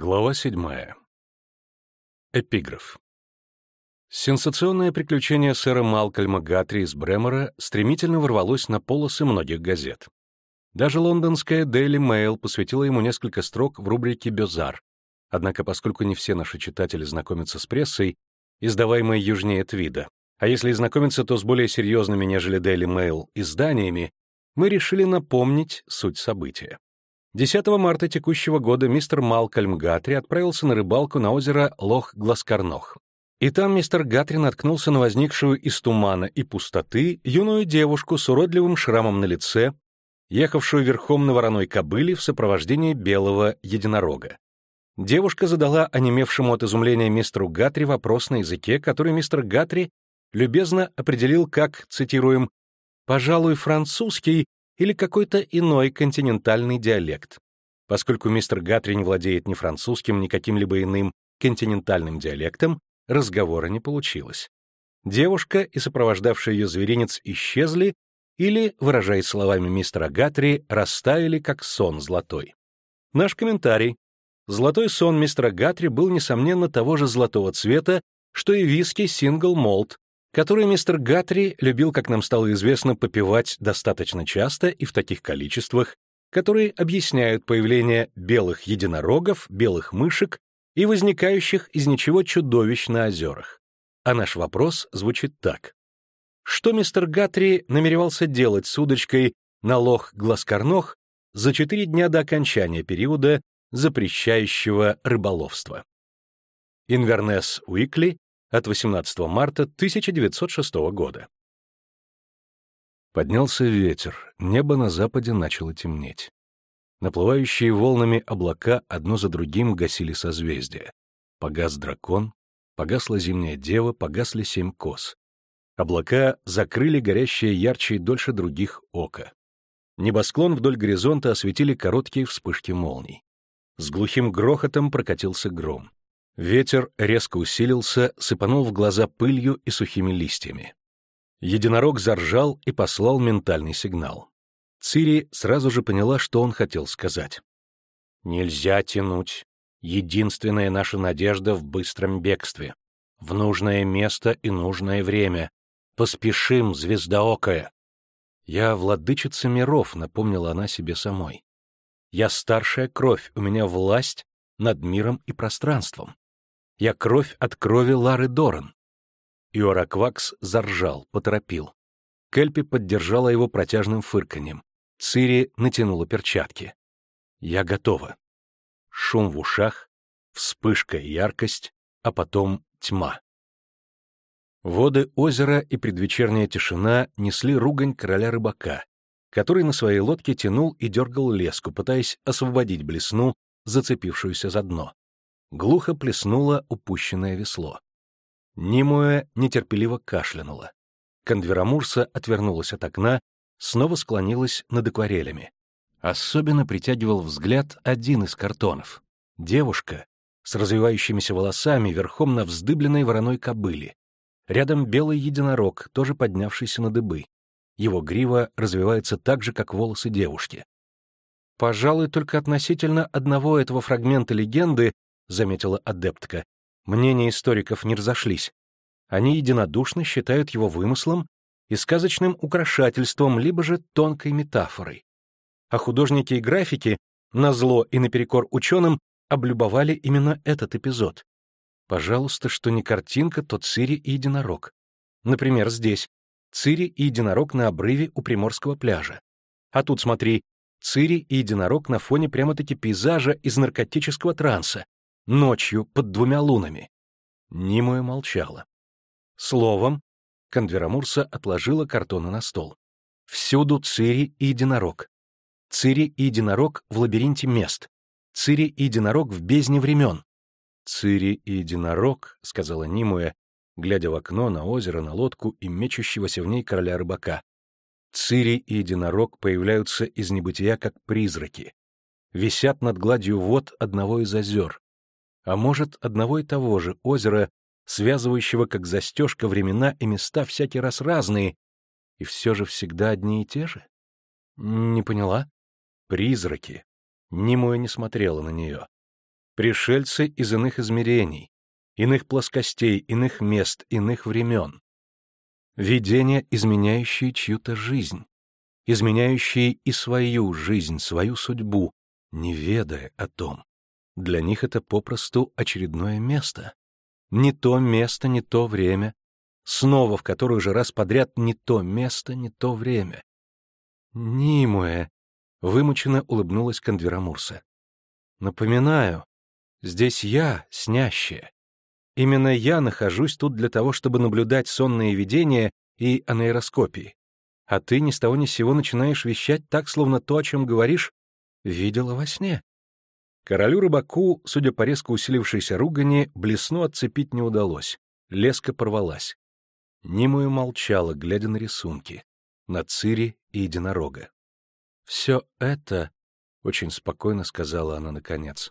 Глава седьмая. Эпиграф. Сенсационное приключение сэра Малкольма Гатри из Бремера стремительно ворвалось на полосы многих газет. Даже лондонская Daily Mail посвятила ему несколько строк в рубрике «Бёзар». Однако, поскольку не все наши читатели знакомятся с прессой, издаваемой южнее Твида, а если и знакомятся, то с более серьезными, нежели Daily Mail, изданиями, мы решили напомнить суть события. 10 марта текущего года мистер Малкольм Гатри отправился на рыбалку на озеро Лох-Гласкарнох. И там мистер Гатри наткнулся на возникшую из тумана и пустоты юную девушку с уродливым шрамом на лице, ехавшую верхом на вороной кобыле в сопровождении белого единорога. Девушка задала онемевшему от изумления мистеру Гатри вопрос на языке, который мистер Гатри любезно определил как, цитируем, «пожалуй, французский или какой-то иной континентальный диалект. Поскольку мистер Гатри не владеет ни французским, ни каким-либо иным континентальным диалектом, разговора не получилось. Девушка и сопровождавший ее зверинец исчезли или, выражаясь словами мистера Гатри, растаяли, как сон золотой. Наш комментарий. Золотой сон мистера Гатри был, несомненно, того же золотого цвета, что и виски Single Malt, который мистер Гатри любил, как нам стало известно, попивать достаточно часто и в таких количествах, которые объясняют появление белых единорогов, белых мышек и возникающих из ничего чудовищ на озерах. А наш вопрос звучит так. Что мистер Гатри намеревался делать с удочкой на лох Гласкарнох за четыре дня до окончания периода запрещающего рыболовства? Инвернес Уикли, от 18 марта 1906 года. Поднялся ветер, небо на западе начало темнеть. Наплывающие волнами облака одно за другим гасили созвездия. Погас дракон, погасла зимняя дева, погасли семь кос. Облака закрыли горящее ярче и дольше других око. Небосклон вдоль горизонта осветили короткие вспышки молний. С глухим грохотом прокатился гром. Ветер резко усилился, сыпанул в глаза пылью и сухими листьями. Единорог заржал и послал ментальный сигнал. Цири сразу же поняла, что он хотел сказать. «Нельзя тянуть. Единственная наша надежда в быстром бегстве. В нужное место и нужное время. Поспешим, звездоокая!» «Я владычица миров», — напомнила она себе самой. «Я старшая кровь, у меня власть над миром и пространством. Я кровь от крови Лары Доран. Иораквакс заржал, поторопил. Кельпи поддержала его протяжным фырканьем. Цири натянула перчатки. «Я готова». Шум в ушах, вспышка и яркость, а потом тьма. Воды озера и предвечерняя тишина несли ругань короля рыбака, который на своей лодке тянул и дергал леску, пытаясь освободить блесну, зацепившуюся за дно. Глухо плеснуло упущенное весло. Нимуэ нетерпеливо кашлянула. Кондверамурса отвернулась от окна, снова склонилась над акварелями. Особенно притягивал взгляд один из картонов. Девушка с развивающимися волосами верхом на вздыбленной вороной кобыле. Рядом белый единорог, тоже поднявшийся на дыбы. Его грива развивается так же, как волосы девушки. Пожалуй, только относительно одного этого фрагмента легенды — заметила адептка. Мнения историков не разошлись. Они единодушно считают его вымыслом и сказочным украшательством, либо же тонкой метафорой. А художники и графики, назло и наперекор ученым, облюбовали именно этот эпизод. Пожалуйста, что не картинка, то Цири и единорог. Например, здесь. Цири и единорог на обрыве у Приморского пляжа. А тут смотри, Цири и единорог на фоне прямо-таки пейзажа из наркотического транса, ночью под двумя лунами. Нимуя молчала. Словом, Кондверамурса отложила картоны на стол. Всюду Цири и единорог. Цири и единорог в лабиринте мест. Цири и единорог в бездне времен. Цири и единорог, — сказала Нимуя, глядя в окно на озеро, на лодку и мечущегося в ней короля рыбака. Цири и единорог появляются из небытия как призраки. Висят над гладью вод одного из озер а может, одного и того же озера, связывающего как застежка времена и места всякий раз разные, и все же всегда одни и те же? Не поняла. Призраки. Немоя не смотрела на нее. Пришельцы из иных измерений, иных плоскостей, иных мест, иных времен. Видения, изменяющие чью-то жизнь, изменяющие и свою жизнь, свою судьбу, не ведая о том. Для них это попросту очередное место. Не то место, не то время. Снова в который уже раз подряд не то место, не то время. «Нимуэ», — вымученно улыбнулась Кондвера Мурса. «Напоминаю, здесь я, снящая. Именно я нахожусь тут для того, чтобы наблюдать сонные видения и анейроскопии. А ты ни с того ни с сего начинаешь вещать так, словно то, о чем говоришь, видела во сне». Королю-рыбаку, судя по резко усилившейся ругани, блесну отцепить не удалось. Леска порвалась. Нимую молчала, глядя на рисунки. На Цири и единорога. «Все это...» — очень спокойно сказала она наконец.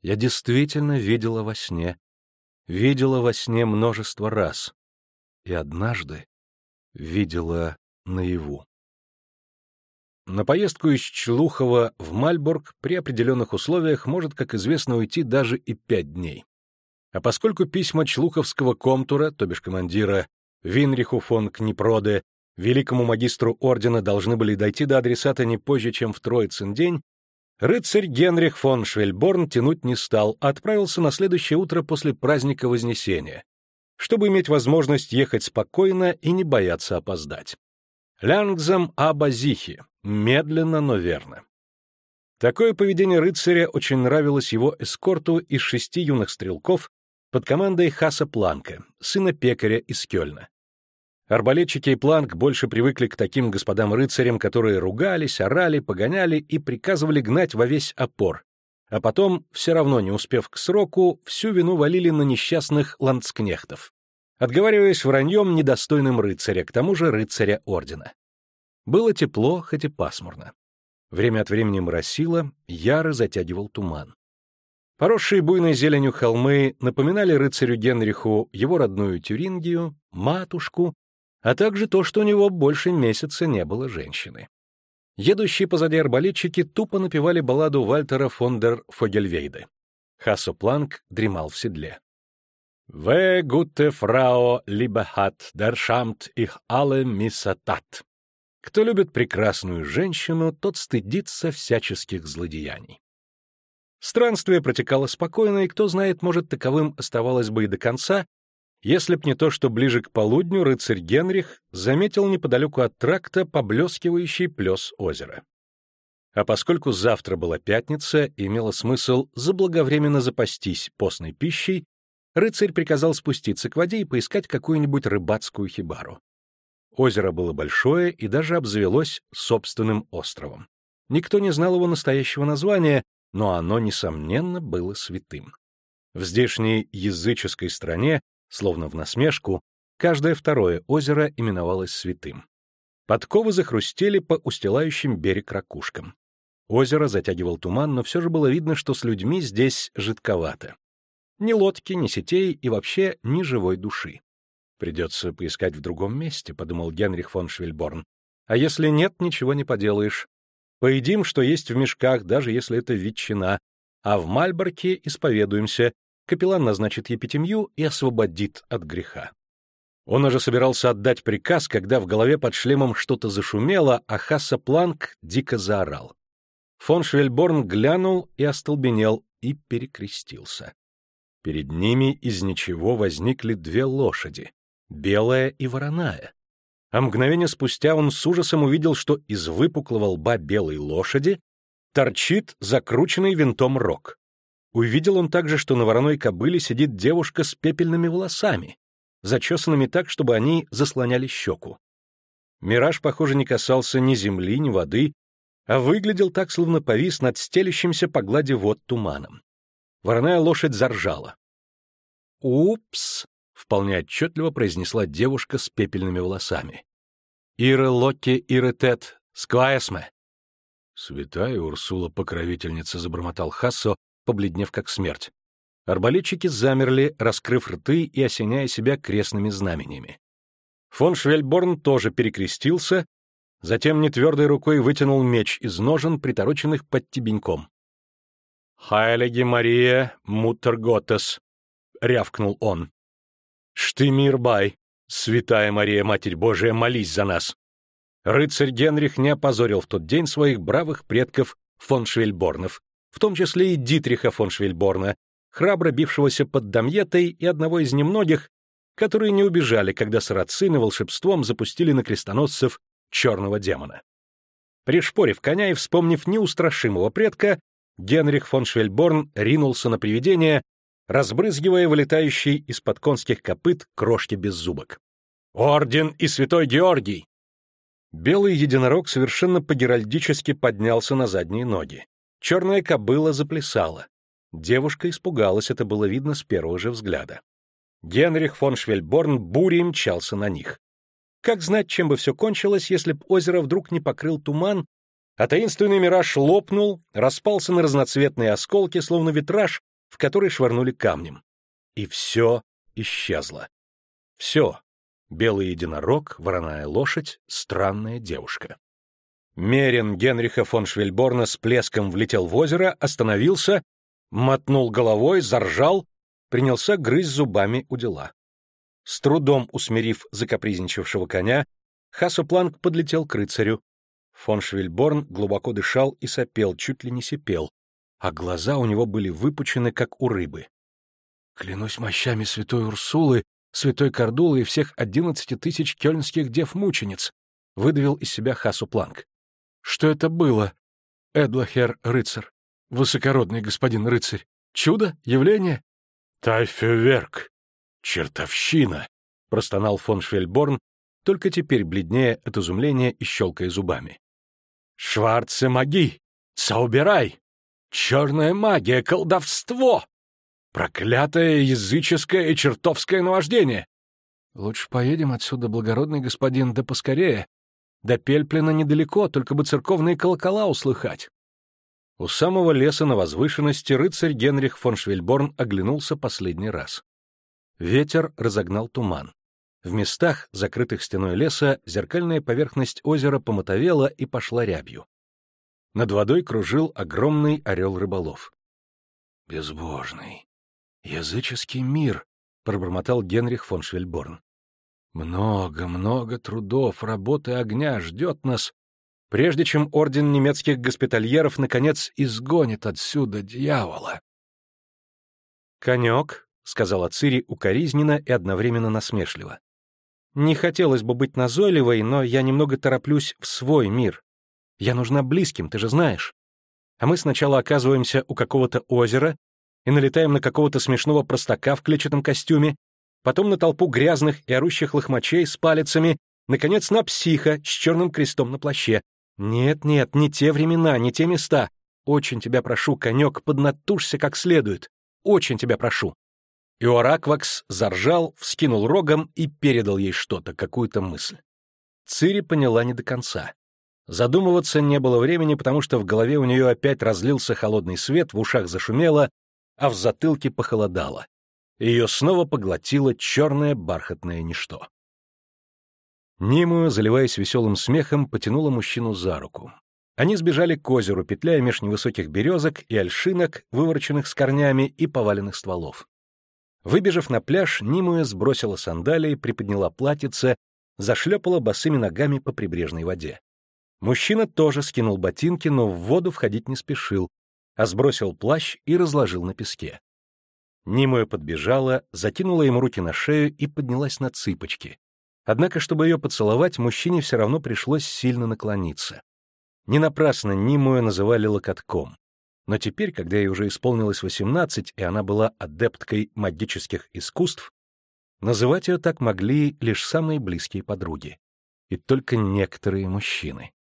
«Я действительно видела во сне. Видела во сне множество раз. И однажды видела наяву». На поездку из Члухова в Мальборг при определенных условиях может, как известно, уйти даже и пять дней. А поскольку письма Члуховского комтура, то бишь командира Винриху фон Книпроде, великому магистру ордена должны были дойти до адресата не позже, чем в Троицын день, рыцарь Генрих фон Швельборн тянуть не стал, а отправился на следующее утро после праздника Вознесения, чтобы иметь возможность ехать спокойно и не бояться опоздать. Лянгзам Абазихи, Медленно, но верно. Такое поведение рыцаря очень нравилось его эскорту из шести юных стрелков под командой Хаса Планка, сына пекаря из Кёльна. Арбалетчики и Планк больше привыкли к таким господам-рыцарям, которые ругались, орали, погоняли и приказывали гнать во весь опор, а потом, все равно не успев к сроку, всю вину валили на несчастных ландскнехтов, отговариваясь враньем недостойным рыцаря, к тому же рыцаря ордена. Было тепло, хоть и пасмурно. Время от времени моросило, яро затягивал туман. Поросшие буйной зеленью холмы напоминали рыцарю Генриху его родную Тюрингию, матушку, а также то, что у него больше месяца не было женщины. Едущие позади арбалетчики тупо напевали балладу Вальтера фон дер Фогельвейде. Хассо Планк дремал в седле. «Ве гуте фрау либехат, дер шамт их alle миссатат». Кто любит прекрасную женщину, тот стыдится всяческих злодеяний. Странствие протекало спокойно, и кто знает, может, таковым оставалось бы и до конца, если б не то, что ближе к полудню рыцарь Генрих заметил неподалеку от тракта поблескивающий плес озера. А поскольку завтра была пятница, имело смысл заблаговременно запастись постной пищей, рыцарь приказал спуститься к воде и поискать какую-нибудь рыбацкую хибару. Озеро было большое и даже обзавелось собственным островом. Никто не знал его настоящего названия, но оно, несомненно, было святым. В здешней языческой стране, словно в насмешку, каждое второе озеро именовалось святым. Подковы захрустели по устилающим берег ракушкам. Озеро затягивал туман, но все же было видно, что с людьми здесь жидковато. Ни лодки, ни сетей и вообще ни живой души. Придется поискать в другом месте, — подумал Генрих фон Швельборн. А если нет, ничего не поделаешь. Поедим, что есть в мешках, даже если это ветчина, а в Мальборке исповедуемся, капеллан назначит епитемью и освободит от греха. Он уже собирался отдать приказ, когда в голове под шлемом что-то зашумело, а Хасса Планк дико заорал. Фон Швельборн глянул и остолбенел, и перекрестился. Перед ними из ничего возникли две лошади белая и вороная. А мгновение спустя он с ужасом увидел, что из выпуклого лба белой лошади торчит закрученный винтом рог. Увидел он также, что на вороной кобыле сидит девушка с пепельными волосами, зачесанными так, чтобы они заслоняли щеку. Мираж, похоже, не касался ни земли, ни воды, а выглядел так, словно повис над стелящимся по глади вод туманом. Вороная лошадь заржала. «Упс!» вполне отчетливо произнесла девушка с пепельными волосами. «Иры Локки, Иры Тет, скваесме!» «Святая Урсула-покровительница», — забормотал Хассо, побледнев как смерть. Арбалетчики замерли, раскрыв рты и осеняя себя крестными знаменями. Фон Швельборн тоже перекрестился, затем нетвердой рукой вытянул меч из ножен, притороченных под тебеньком. «Хайлеги Мария Муттерготес», — рявкнул он. «Штымирбай, святая Мария, Матерь Божия, молись за нас!» Рыцарь Генрих не опозорил в тот день своих бравых предков фон Швельборнов, в том числе и Дитриха фон Швельборна, храбро бившегося под Дамьетой и одного из немногих, которые не убежали, когда сарацины волшебством запустили на крестоносцев черного демона. Пришпорив коня и вспомнив неустрашимого предка, Генрих фон Швельборн ринулся на привидение, разбрызгивая вылетающие из-под конских копыт крошки без зубок. «Орден и святой Георгий!» Белый единорог совершенно по-геральдически поднялся на задние ноги. Черная кобыла заплясала. Девушка испугалась, это было видно с первого же взгляда. Генрих фон Швельборн бурей мчался на них. Как знать, чем бы все кончилось, если б озеро вдруг не покрыл туман, а таинственный мираж лопнул, распался на разноцветные осколки, словно витраж, в который швырнули камнем. И все исчезло. Все. Белый единорог, вороная лошадь, странная девушка. Мерин Генриха фон Швельборна с плеском влетел в озеро, остановился, мотнул головой, заржал, принялся грызть зубами у дела. С трудом усмирив закапризничавшего коня, Хасопланк подлетел к рыцарю. Фон Швельборн глубоко дышал и сопел, чуть ли не сипел, а глаза у него были выпучены, как у рыбы. «Клянусь мощами святой Урсулы, святой Кардулы и всех одиннадцати тысяч кёльнских дев-мучениц!» — выдавил из себя Хасупланк. «Что это было, Эдлахер рыцарь? Высокородный господин рыцарь? Чудо? Явление?» «Тайфюверк! Чертовщина!» — простонал фон Швельборн, только теперь бледнее от изумления и щелкая зубами. «Шварце маги! Саубирай! Черная магия, колдовство! Проклятое языческое и чертовское наваждение!» «Лучше поедем отсюда, благородный господин, да поскорее. До Пельплина недалеко, только бы церковные колокола услыхать». У самого леса на возвышенности рыцарь Генрих фон Швельборн оглянулся последний раз. Ветер разогнал туман. В местах, закрытых стеной леса, зеркальная поверхность озера помотовела и пошла рябью. Над водой кружил огромный орел-рыболов. «Безбожный, языческий мир», — пробормотал Генрих фон Швельборн. «Много-много трудов, работы огня ждет нас, прежде чем орден немецких госпитальеров наконец изгонит отсюда дьявола. «Конек», — сказала Цири укоризненно и одновременно насмешливо. «Не хотелось бы быть назойливой, но я немного тороплюсь в свой мир. Я нужна близким, ты же знаешь. А мы сначала оказываемся у какого-то озера и налетаем на какого-то смешного простака в клетчатом костюме, потом на толпу грязных и орущих лохмачей с палицами, наконец на психа с черным крестом на плаще, «Нет-нет, не те времена, не те места. Очень тебя прошу, конек, поднатужься как следует. Очень тебя прошу». И Ораквакс заржал, вскинул рогом и передал ей что-то, какую-то мысль. Цири поняла не до конца. Задумываться не было времени, потому что в голове у нее опять разлился холодный свет, в ушах зашумело, а в затылке похолодало. Ее снова поглотило черное бархатное ничто. Нимую, заливаясь веселым смехом, потянула мужчину за руку. Они сбежали к озеру, петляя меж невысоких березок и ольшинок, вывороченных с корнями и поваленных стволов. Выбежав на пляж, Нимуя сбросила сандалии, приподняла платьице, зашлепала босыми ногами по прибрежной воде. Мужчина тоже скинул ботинки, но в воду входить не спешил, а сбросил плащ и разложил на песке. Нимуя подбежала, закинула ему руки на шею и поднялась на цыпочки. Однако, чтобы ее поцеловать, мужчине все равно пришлось сильно наклониться. Не напрасно Нимуя называли локотком. Но теперь, когда ей уже исполнилось восемнадцать, и она была адепткой магических искусств, называть ее так могли лишь самые близкие подруги. И только некоторые мужчины.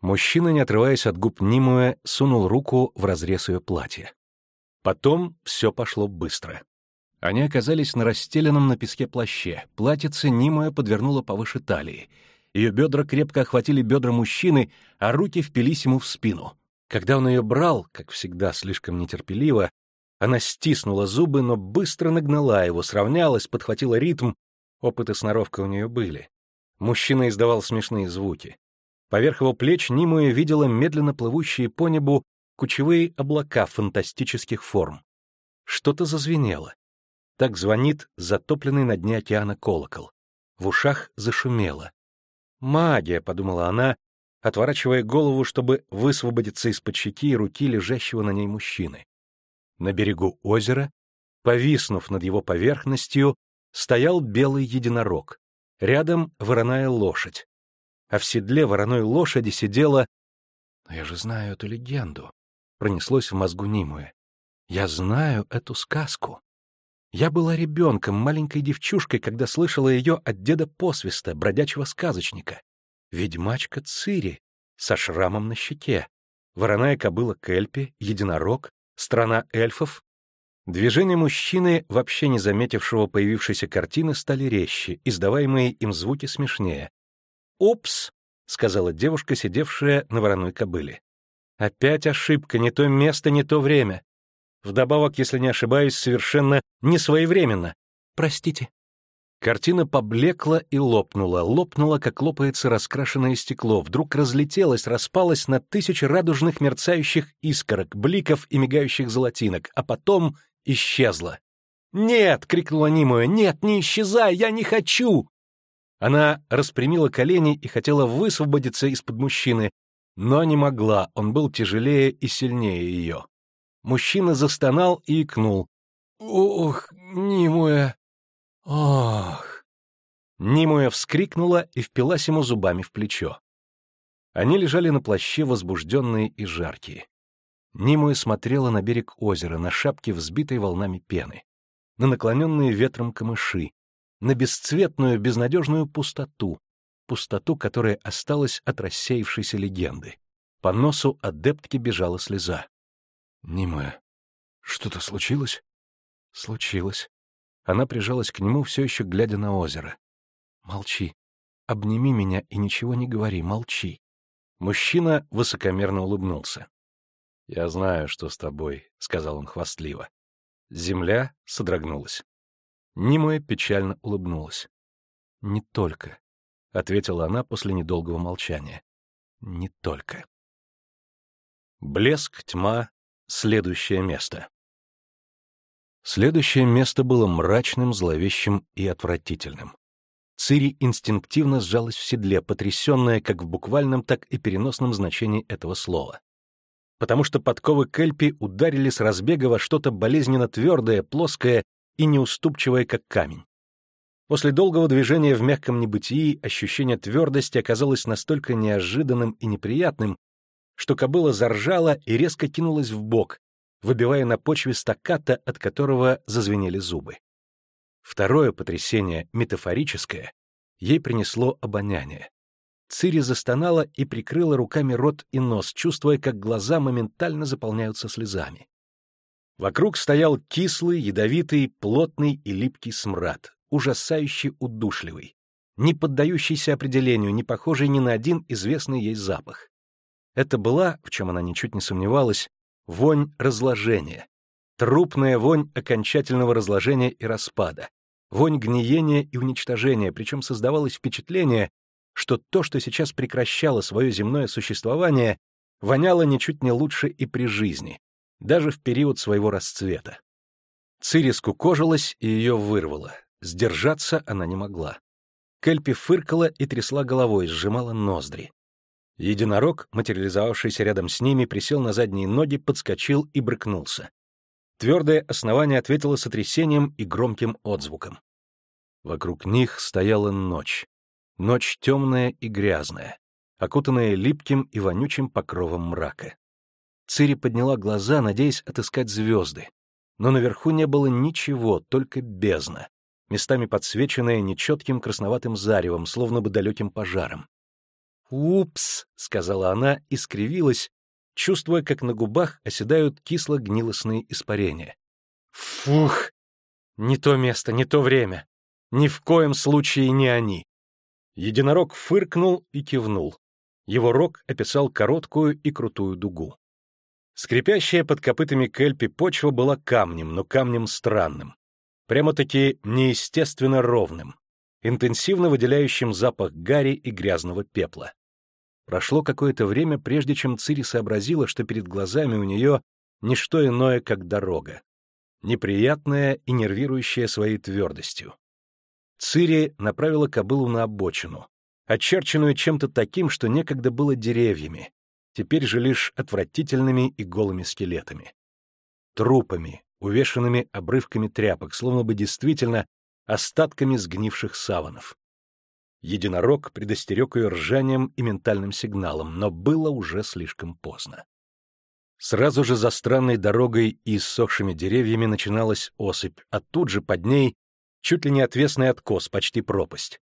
Мужчина, не отрываясь от губ Нимуэ, сунул руку в разрез ее платья. Потом все пошло быстро. Они оказались на расстеленном на песке плаще. Платьице Нимая подвернула повыше талии. Ее бедра крепко охватили бедра мужчины, а руки впились ему в спину. Когда он ее брал, как всегда слишком нетерпеливо, она стиснула зубы, но быстро нагнала его, сравнялась, подхватила ритм. Опыты сноровка у нее были. Мужчина издавал смешные звуки. Поверх его плеч Нимуя видела медленно плывущие по небу кучевые облака фантастических форм. Что-то зазвенело. Так звонит затопленный на дне океана колокол. В ушах зашумело. «Магия», — подумала она, отворачивая голову, чтобы высвободиться из-под щеки и руки лежащего на ней мужчины. На берегу озера, повиснув над его поверхностью, стоял белый единорог. Рядом вороная лошадь. А в седле вороной лошади сидела... «Но я же знаю эту легенду», — пронеслось в мозгу Нимуэ. «Я знаю эту сказку». Я была ребенком, маленькой девчушкой, когда слышала ее от деда Посвиста, бродячего сказочника. Ведьмачка Цири, со шрамом на щеке, вороная кобыла Кельпи, единорог, страна эльфов. Движения мужчины, вообще не заметившего появившейся картины, стали резче, издаваемые им звуки смешнее. «Упс!» — сказала девушка, сидевшая на вороной кобыле. «Опять ошибка, не то место, не то время. Вдобавок, если не ошибаюсь, совершенно не своевременно. Простите. Картина поблекла и лопнула, лопнула, как лопается раскрашенное стекло, вдруг разлетелась, распалась на тысячи радужных мерцающих искорок, бликов и мигающих золотинок, а потом исчезла. «Нет!» — крикнула Нимуя. «Нет, не исчезай! Я не хочу!» Она распрямила колени и хотела высвободиться из-под мужчины, но не могла, он был тяжелее и сильнее ее. Мужчина застонал и икнул. «Ох, Нимуя! Ох!» Нимуя вскрикнула и впилась ему зубами в плечо. Они лежали на плаще, возбужденные и жаркие. Нимуя смотрела на берег озера, на шапки, взбитой волнами пены, на наклоненные ветром камыши, на бесцветную, безнадежную пустоту, пустоту, которая осталась от рассеявшейся легенды. По носу адептки бежала слеза. «Нимая, что-то случилось?» «Случилось». Она прижалась к нему, все еще глядя на озеро. «Молчи. Обними меня и ничего не говори, молчи». Мужчина высокомерно улыбнулся. «Я знаю, что с тобой», — сказал он хвастливо. Земля содрогнулась. Нимуя печально улыбнулась. «Не только», — ответила она после недолгого молчания. «Не только». Блеск, тьма, Следующее место. Следующее место было мрачным, зловещим и отвратительным. Цири инстинктивно сжалась в седле, потрясенная как в буквальном, так и переносном значении этого слова. Потому что подковы Кельпи ударили с разбега во что-то болезненно твердое, плоское и неуступчивое, как камень. После долгого движения в мягком небытии ощущение твердости оказалось настолько неожиданным и неприятным, что кобыла заржала и резко кинулась в бок, выбивая на почве стакката, от которого зазвенели зубы. Второе потрясение, метафорическое, ей принесло обоняние. Цири застонала и прикрыла руками рот и нос, чувствуя, как глаза моментально заполняются слезами. Вокруг стоял кислый, ядовитый, плотный и липкий смрад, ужасающий удушливый, не поддающийся определению, не похожий ни на один известный ей запах. Это была, в чем она ничуть не сомневалась, вонь разложения. Трупная вонь окончательного разложения и распада. Вонь гниения и уничтожения, причем создавалось впечатление, что то, что сейчас прекращало свое земное существование, воняло ничуть не лучше и при жизни, даже в период своего расцвета. Цири скукожилась и ее вырвало. Сдержаться она не могла. Кельпи фыркала и трясла головой, сжимала ноздри. Единорог, материализовавшийся рядом с ними, присел на задние ноги, подскочил и брыкнулся. Твердое основание ответило сотрясением и громким отзвуком. Вокруг них стояла ночь. Ночь темная и грязная, окутанная липким и вонючим покровом мрака. Цири подняла глаза, надеясь отыскать звезды. Но наверху не было ничего, только бездна, местами подсвеченная нечетким красноватым заревом, словно бы далеким пожаром. «Упс!» — сказала она и скривилась, чувствуя, как на губах оседают кисло-гнилостные испарения. «Фух! Не то место, не то время. Ни в коем случае не они!» Единорог фыркнул и кивнул. Его рог описал короткую и крутую дугу. Скрипящая под копытами кельпи почва была камнем, но камнем странным. Прямо-таки неестественно ровным интенсивно выделяющим запах гари и грязного пепла. Прошло какое-то время, прежде чем Цири сообразила, что перед глазами у нее не что иное, как дорога. Неприятная и нервирующая своей твердостью. Цири направила кобылу на обочину, очерченную чем-то таким, что некогда было деревьями, теперь же лишь отвратительными и голыми скелетами. Трупами, увешанными обрывками тряпок, словно бы действительно остатками сгнивших саванов. Единорог предостерег ее ржанием и ментальным сигналом, но было уже слишком поздно. Сразу же за странной дорогой и иссохшими деревьями начиналась осыпь, а тут же под ней чуть ли не отвесный откос, почти пропасть.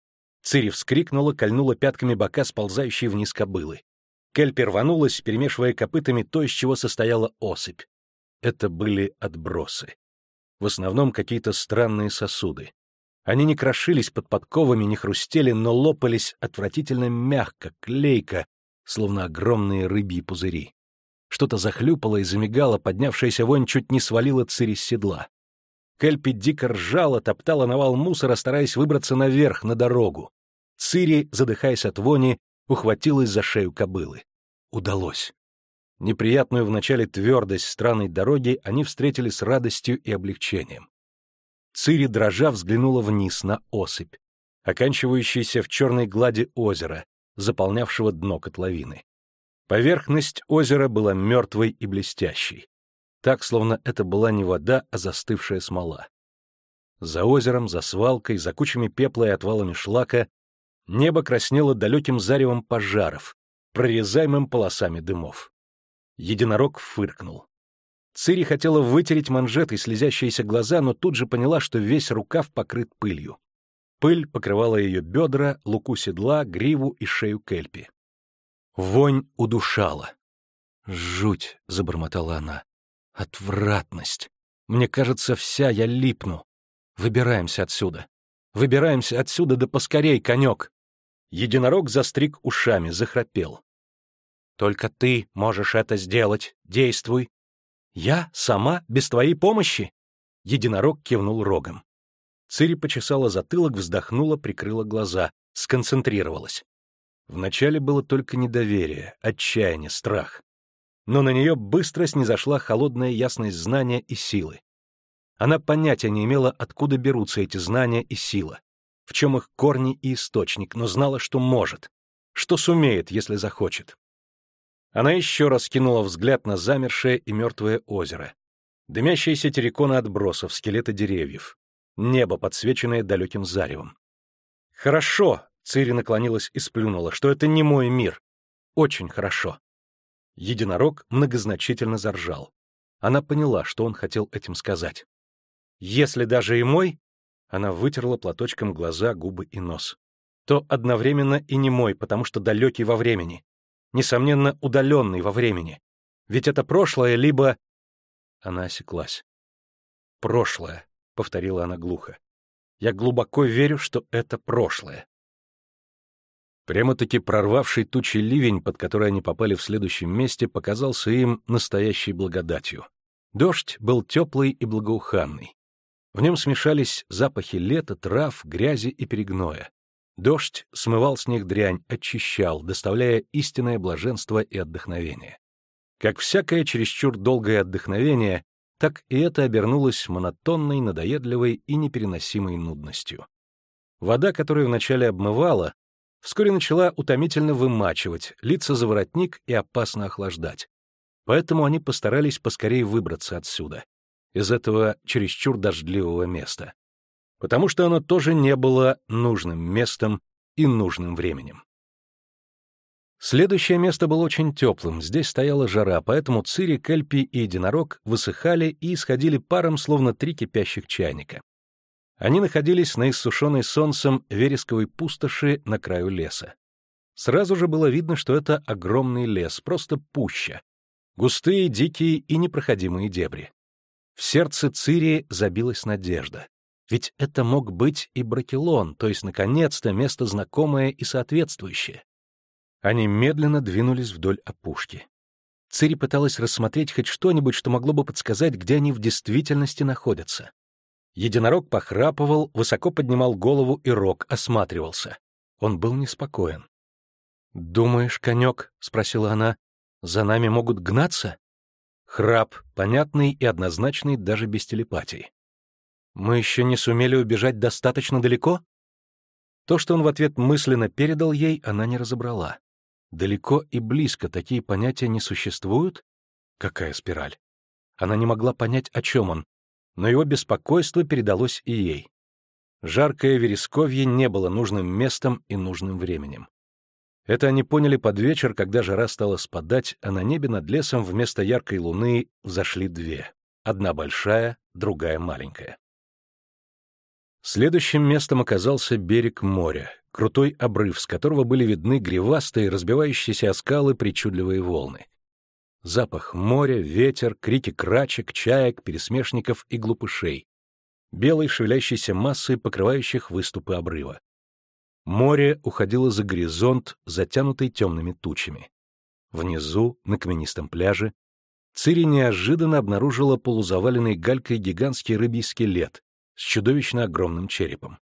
Цири вскрикнула, кольнула пятками бока сползающей вниз кобылы. Кельпи рванулась, перемешивая копытами то, из чего состояла осыпь. Это были отбросы. В основном какие-то странные сосуды. Они не крошились под подковами, не хрустели, но лопались отвратительно мягко, клейко, словно огромные рыбьи пузыри. Что-то захлюпало и замигало, поднявшаяся вонь чуть не свалила Цири с седла. Кельпи дико ржала, топтала навал мусора, стараясь выбраться наверх, на дорогу. Цири, задыхаясь от вони, ухватилась за шею кобылы. Удалось. Неприятную вначале твердость странной дороги они встретили с радостью и облегчением. Цири, дрожа, взглянула вниз на осыпь, оканчивающуюся в черной глади озера, заполнявшего дно котловины. Поверхность озера была мертвой и блестящей, так, словно это была не вода, а застывшая смола. За озером, за свалкой, за кучами пепла и отвалами шлака небо краснело далеким заревом пожаров, прорезаемым полосами дымов. Единорог фыркнул. Цири хотела вытереть манжетой слезящиеся глаза, но тут же поняла, что весь рукав покрыт пылью. Пыль покрывала ее бедра, луку седла, гриву и шею кельпи. Вонь удушала. «Жуть!» — забормотала она. «Отвратность! Мне кажется, вся я липну. Выбираемся отсюда. Выбираемся отсюда, да поскорей, конек!» Единорог застриг ушами, захрапел. «Только ты можешь это сделать. Действуй. «Я? Сама? Без твоей помощи?» Единорог кивнул рогом. Цири почесала затылок, вздохнула, прикрыла глаза, сконцентрировалась. Вначале было только недоверие, отчаяние, страх. Но на нее быстро снизошла холодная ясность знания и силы. Она понятия не имела, откуда берутся эти знания и сила, в чем их корни и источник, но знала, что может, что сумеет, если захочет. Она еще раз кинула взгляд на замершее и мертвое озеро, дымящиеся терриконы отбросов, скелеты деревьев, небо, подсвеченное далеким заревом. «Хорошо», — Цири наклонилась и сплюнула, — «что это не мой мир. Очень хорошо». Единорог многозначительно заржал. Она поняла, что он хотел этим сказать. «Если даже и мой...» Она вытерла платочком глаза, губы и нос. «То одновременно и не мой, потому что далекий во времени несомненно, удаленный во времени. Ведь это прошлое либо... Она осеклась. «Прошлое», — повторила она глухо. «Я глубоко верю, что это прошлое». Прямо-таки прорвавший тучи ливень, под который они попали в следующем месте, показался им настоящей благодатью. Дождь был теплый и благоуханный. В нем смешались запахи лета, трав, грязи и перегноя. Дождь смывал с них дрянь, очищал, доставляя истинное блаженство и отдохновение. Как всякое чересчур долгое отдохновение, так и это обернулось монотонной, надоедливой и непереносимой нудностью. Вода, которую вначале обмывала, вскоре начала утомительно вымачивать, лица за воротник и опасно охлаждать. Поэтому они постарались поскорее выбраться отсюда, из этого чересчур дождливого места потому что оно тоже не было нужным местом и нужным временем. Следующее место было очень теплым, здесь стояла жара, поэтому Цири, Кельпи и Единорог высыхали и исходили паром, словно три кипящих чайника. Они находились на иссушенной солнцем вересковой пустоши на краю леса. Сразу же было видно, что это огромный лес, просто пуща. Густые, дикие и непроходимые дебри. В сердце Цири забилась надежда. Ведь это мог быть и Бракелон, то есть, наконец-то, место знакомое и соответствующее. Они медленно двинулись вдоль опушки. Цири пыталась рассмотреть хоть что-нибудь, что могло бы подсказать, где они в действительности находятся. Единорог похрапывал, высоко поднимал голову и рог, осматривался. Он был неспокоен. «Думаешь, конек?» — спросила она. «За нами могут гнаться?» Храп, понятный и однозначный даже без телепатии. «Мы еще не сумели убежать достаточно далеко?» То, что он в ответ мысленно передал ей, она не разобрала. Далеко и близко такие понятия не существуют? Какая спираль? Она не могла понять, о чем он, но его беспокойство передалось и ей. Жаркое вересковье не было нужным местом и нужным временем. Это они поняли под вечер, когда жара стала спадать, а на небе над лесом вместо яркой луны взошли две. Одна большая, другая маленькая. Следующим местом оказался берег моря, крутой обрыв, с которого были видны гривастые, разбивающиеся о скалы причудливые волны. Запах моря, ветер, крики крачек, чаек, пересмешников и глупышей. Белой шевелящейся массы, покрывающих выступы обрыва. Море уходило за горизонт, затянутый темными тучами. Внизу, на каменистом пляже, Цири неожиданно обнаружила полузаваленный галькой гигантский рыбий скелет с чудовищно огромным черепом.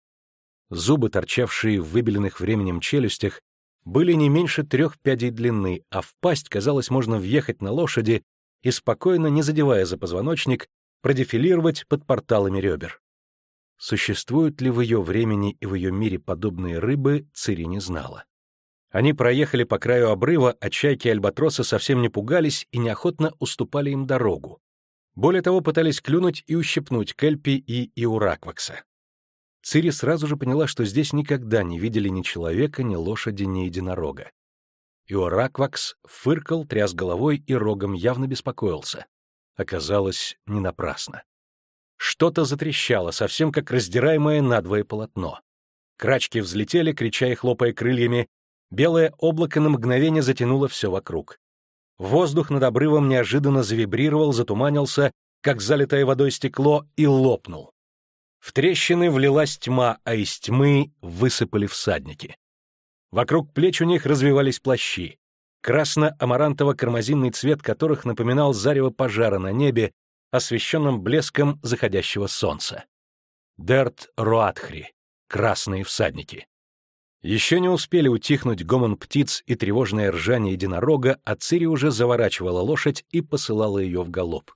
Зубы, торчавшие в выбеленных временем челюстях, были не меньше трех пядей длины, а в пасть, казалось, можно въехать на лошади и спокойно, не задевая за позвоночник, продефилировать под порталами ребер. Существуют ли в ее времени и в ее мире подобные рыбы, Цири не знала. Они проехали по краю обрыва, а чайки и альбатросы совсем не пугались и неохотно уступали им дорогу. Более того, пытались клюнуть и ущипнуть Кельпи и Иураквакса. Цири сразу же поняла, что здесь никогда не видели ни человека, ни лошади, ни единорога. Иораквакс фыркал, тряс головой и рогом явно беспокоился. Оказалось, не напрасно. Что-то затрещало, совсем как раздираемое надвое полотно. Крачки взлетели, крича и хлопая крыльями. Белое облако на мгновение затянуло все вокруг. Воздух над обрывом неожиданно завибрировал, затуманился, как залитое водой стекло, и лопнул. В трещины влилась тьма, а из тьмы высыпали всадники. Вокруг плеч у них развивались плащи, красно-амарантово-кармазинный цвет которых напоминал зарево пожара на небе, освещенном блеском заходящего солнца. Дерт Руатхри, красные всадники. Еще не успели утихнуть гомон птиц и тревожное ржание единорога, а Цири уже заворачивала лошадь и посылала ее в галоп.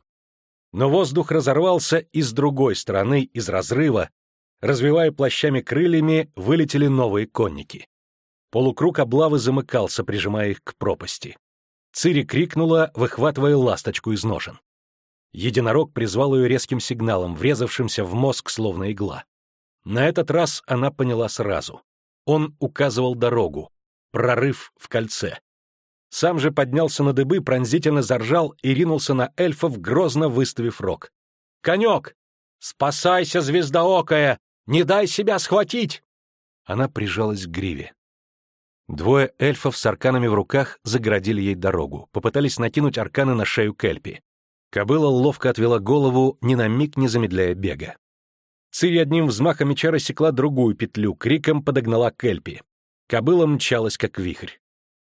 Но воздух разорвался, и с другой стороны, из разрыва, развивая плащами крыльями, вылетели новые конники. Полукруг облавы замыкался, прижимая их к пропасти. Цири крикнула, выхватывая ласточку из ножен. Единорог призвал ее резким сигналом, врезавшимся в мозг словно игла. На этот раз она поняла сразу. Он указывал дорогу. Прорыв в кольце. Сам же поднялся на дыбы, пронзительно заржал и ринулся на эльфов, грозно выставив рог. «Конек! Спасайся, звездоокая! Не дай себя схватить!» Она прижалась к гриве. Двое эльфов с арканами в руках загородили ей дорогу, попытались накинуть арканы на шею Кельпи. Кобыла ловко отвела голову, ни на миг не замедляя бега. Цири одним взмахом меча рассекла другую петлю, криком подогнала Кельпи. Кобыла мчалась, как вихрь.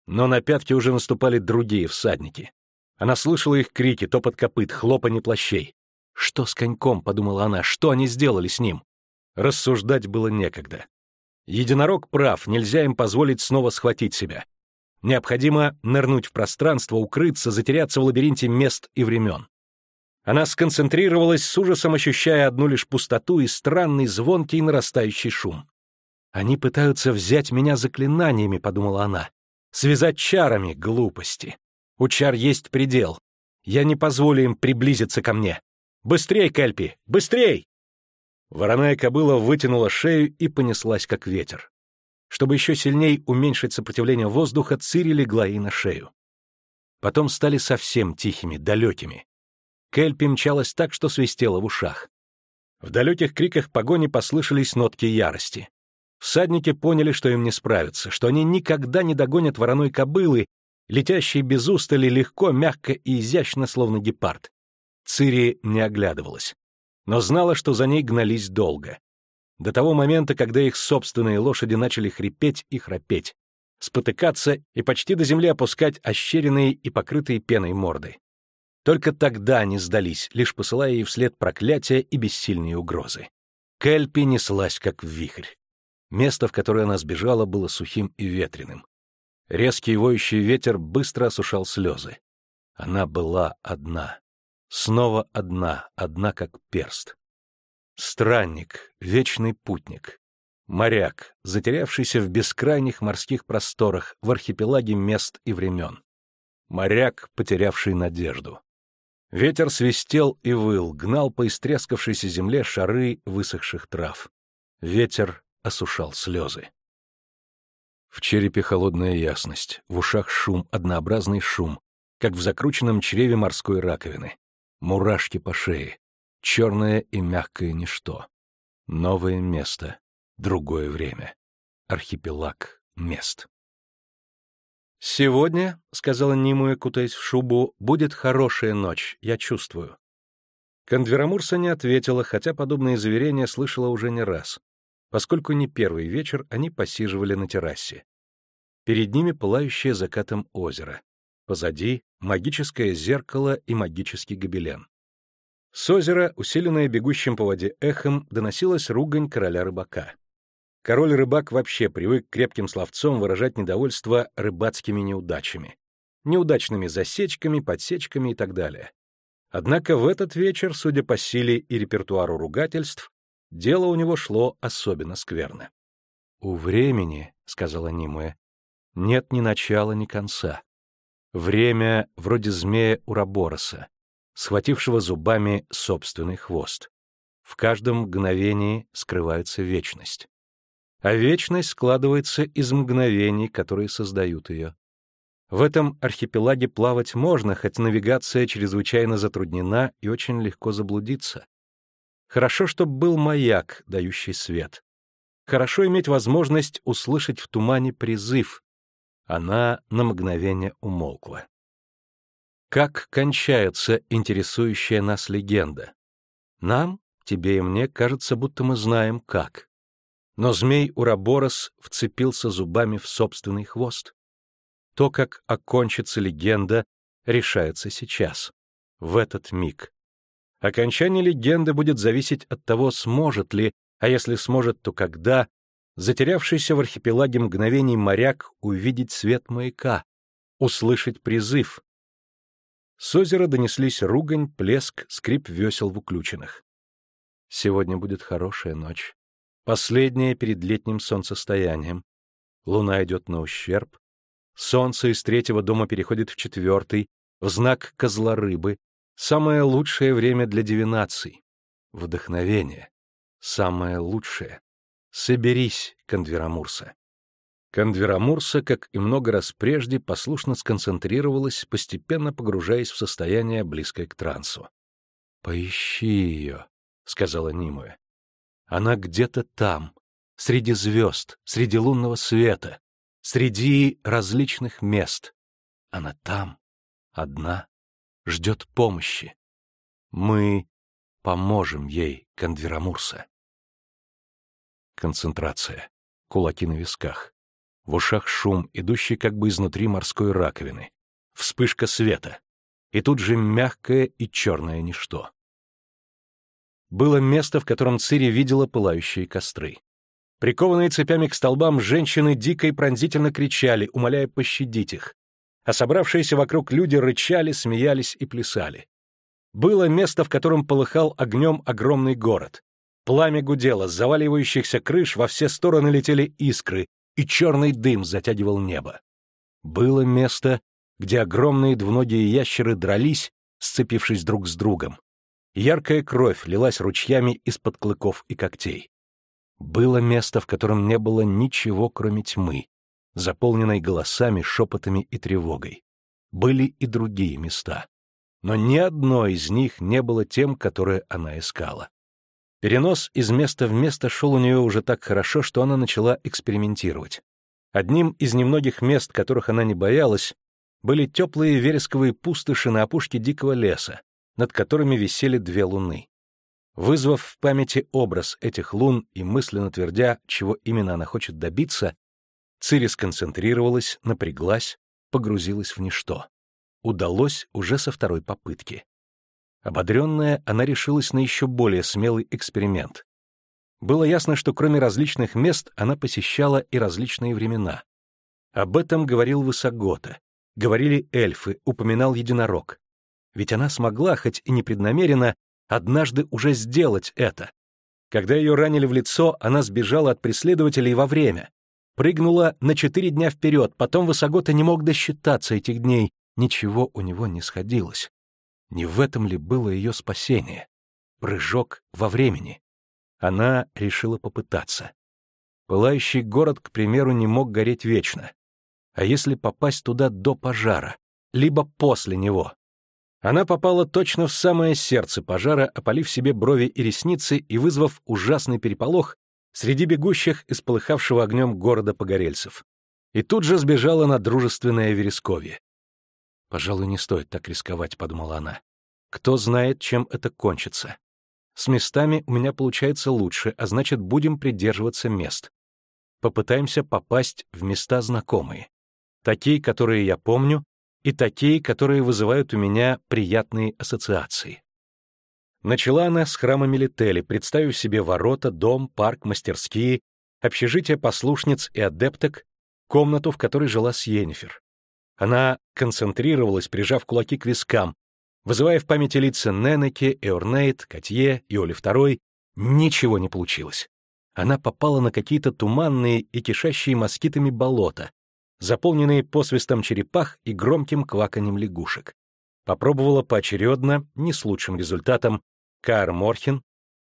Но на пятки уже наступали другие всадники. Она слышала их крики, топот копыт, хлопанье плащей. «Что с коньком?» — подумала она. «Что они сделали с ним?» Рассуждать было некогда. Единорог прав, нельзя им позволить снова схватить себя. Необходимо нырнуть в пространство, укрыться, затеряться в лабиринте мест и времен. Она сконцентрировалась, с ужасом ощущая одну лишь пустоту и странный звонкий нарастающий шум. «Они пытаются взять меня заклинаниями», — подумала она. «Связать чарами — глупости. У чар есть предел. Я не позволю им приблизиться ко мне. Быстрей, Кельпи, быстрей!» Вороная кобыла вытянула шею и понеслась, как ветер. Чтобы еще сильней уменьшить сопротивление воздуха, Цири легла ей на шею. Потом стали совсем тихими, далекими. Кельпи мчалась так, что свистела в ушах. В далеких криках погони послышались нотки ярости. Всадники поняли, что им не справиться, что они никогда не догонят вороной кобылы, летящей без устали легко, мягко и изящно, словно гепард. Цири не оглядывалась, но знала, что за ней гнались долго. До того момента, когда их собственные лошади начали хрипеть и храпеть, спотыкаться и почти до земли опускать ощеренные и покрытые пеной морды. Только тогда они сдались, лишь посылая ей вслед проклятия и бессильные угрозы. Кельпи неслась, как вихрь. Место, в которое она сбежала, было сухим и ветреным. Резкий воющий ветер быстро осушал слезы. Она была одна. Снова одна, одна как перст. Странник, вечный путник. Моряк, затерявшийся в бескрайних морских просторах, в архипелаге мест и времен. Моряк, потерявший надежду. Ветер свистел и выл, гнал по истрескавшейся земле шары высохших трав. Ветер осушал слезы. В черепе холодная ясность, в ушах шум, однообразный шум, как в закрученном чреве морской раковины. Мурашки по шее, черное и мягкое ничто. Новое место, другое время. Архипелаг мест. «Сегодня, — сказала Нимуя, кутаясь в шубу, — будет хорошая ночь, я чувствую». Кондверамурса не ответила, хотя подобные заверения слышала уже не раз, поскольку не первый вечер они посиживали на террасе. Перед ними пылающее закатом озеро. Позади — магическое зеркало и магический гобелен. С озера, усиленное бегущим по воде эхом, доносилась ругань короля рыбака. Король-рыбак вообще привык крепким словцом выражать недовольство рыбацкими неудачами. Неудачными засечками, подсечками и так далее. Однако в этот вечер, судя по силе и репертуару ругательств, дело у него шло особенно скверно. «У времени, — сказала Нимуэ, — нет ни начала, ни конца. Время вроде змея Урабороса, схватившего зубами собственный хвост. В каждом мгновении скрывается вечность. А вечность складывается из мгновений, которые создают ее. В этом архипелаге плавать можно, хоть навигация чрезвычайно затруднена и очень легко заблудиться. Хорошо, чтобы был маяк, дающий свет. Хорошо иметь возможность услышать в тумане призыв. Она на мгновение умолкла. Как кончается интересующая нас легенда? Нам, тебе и мне, кажется, будто мы знаем, как. Но змей Ураборос вцепился зубами в собственный хвост. То, как окончится легенда, решается сейчас, в этот миг. Окончание легенды будет зависеть от того, сможет ли, а если сможет, то когда, затерявшийся в архипелаге мгновений моряк увидеть свет маяка, услышать призыв, с озера донеслись ругань, плеск, скрип весел в уключенных. Сегодня будет хорошая ночь. Последняя перед летним солнцестоянием. Луна идет на ущерб. Солнце из третьего дома переходит в четвертый, в знак козлорыбы. Самое лучшее время для дивинаций. Вдохновение. Самое лучшее. Соберись, Кондверамурса. Кондверамурса, как и много раз прежде, послушно сконцентрировалась, постепенно погружаясь в состояние, близкое к трансу. «Поищи ее», — сказала Нимуэ. «Она где-то там, среди звезд, среди лунного света, среди различных мест. Она там, одна, ждет помощи. Мы поможем ей, Кондверамурса». Концентрация. Кулаки на висках. В ушах шум, идущий как бы изнутри морской раковины. Вспышка света. И тут же мягкое и черное ничто. Было место, в котором Цири видела пылающие костры. Прикованные цепями к столбам, женщины дико и пронзительно кричали, умоляя пощадить их. А собравшиеся вокруг люди рычали, смеялись и плясали. Было место, в котором полыхал огнем огромный город. Пламя гудело, с заваливающихся крыш во все стороны летели искры, и черный дым затягивал небо. Было место, где огромные двуногие ящеры дрались, сцепившись друг с другом. Яркая кровь лилась ручьями из-под клыков и когтей. Было место, в котором не было ничего, кроме тьмы, заполненной голосами, шепотами и тревогой. Были и другие места. Но ни одно из них не было тем, которое она искала. Перенос из места в место шел у нее уже так хорошо, что она начала экспериментировать. Одним из немногих мест, которых она не боялась, были теплые вересковые пустоши на опушке дикого леса, над которыми висели две луны. Вызвав в памяти образ этих лун и мысленно твердя, чего именно она хочет добиться, Цири сконцентрировалась, напряглась, погрузилась в ничто. Удалось уже со второй попытки. Ободренная, она решилась на еще более смелый эксперимент. Было ясно, что кроме различных мест она посещала и различные времена. Об этом говорил Высогота, говорили эльфы, упоминал единорог. Ведь она смогла, хоть и непреднамеренно, однажды уже сделать это. Когда ее ранили в лицо, она сбежала от преследователей во время. Прыгнула на четыре дня вперед, потом Высогота не мог досчитаться этих дней. Ничего у него не сходилось. Не в этом ли было ее спасение? Прыжок во времени. Она решила попытаться. Пылающий город, к примеру, не мог гореть вечно. А если попасть туда до пожара, либо после него? Она попала точно в самое сердце пожара, опалив себе брови и ресницы и вызвав ужасный переполох среди бегущих из полыхавшего огнем города погорельцев. И тут же сбежала на дружественное вересковье. «Пожалуй, не стоит так рисковать», — подумала она. «Кто знает, чем это кончится. С местами у меня получается лучше, а значит, будем придерживаться мест. Попытаемся попасть в места знакомые. Такие, которые я помню, и такие, которые вызывают у меня приятные ассоциации. Начала она с храма Мелители, представив себе ворота, дом, парк, мастерские, общежитие послушниц и адепток, комнату, в которой жила Сьеннифер. Она концентрировалась, прижав кулаки к вискам, вызывая в памяти лица Ненеке, Эорнейт, Котье, Иоли II. Ничего не получилось. Она попала на какие-то туманные и кишащие москитами болота, заполненные посвистом черепах и громким кваканьем лягушек. Попробовала поочередно, не с лучшим результатом, Каар Морхен,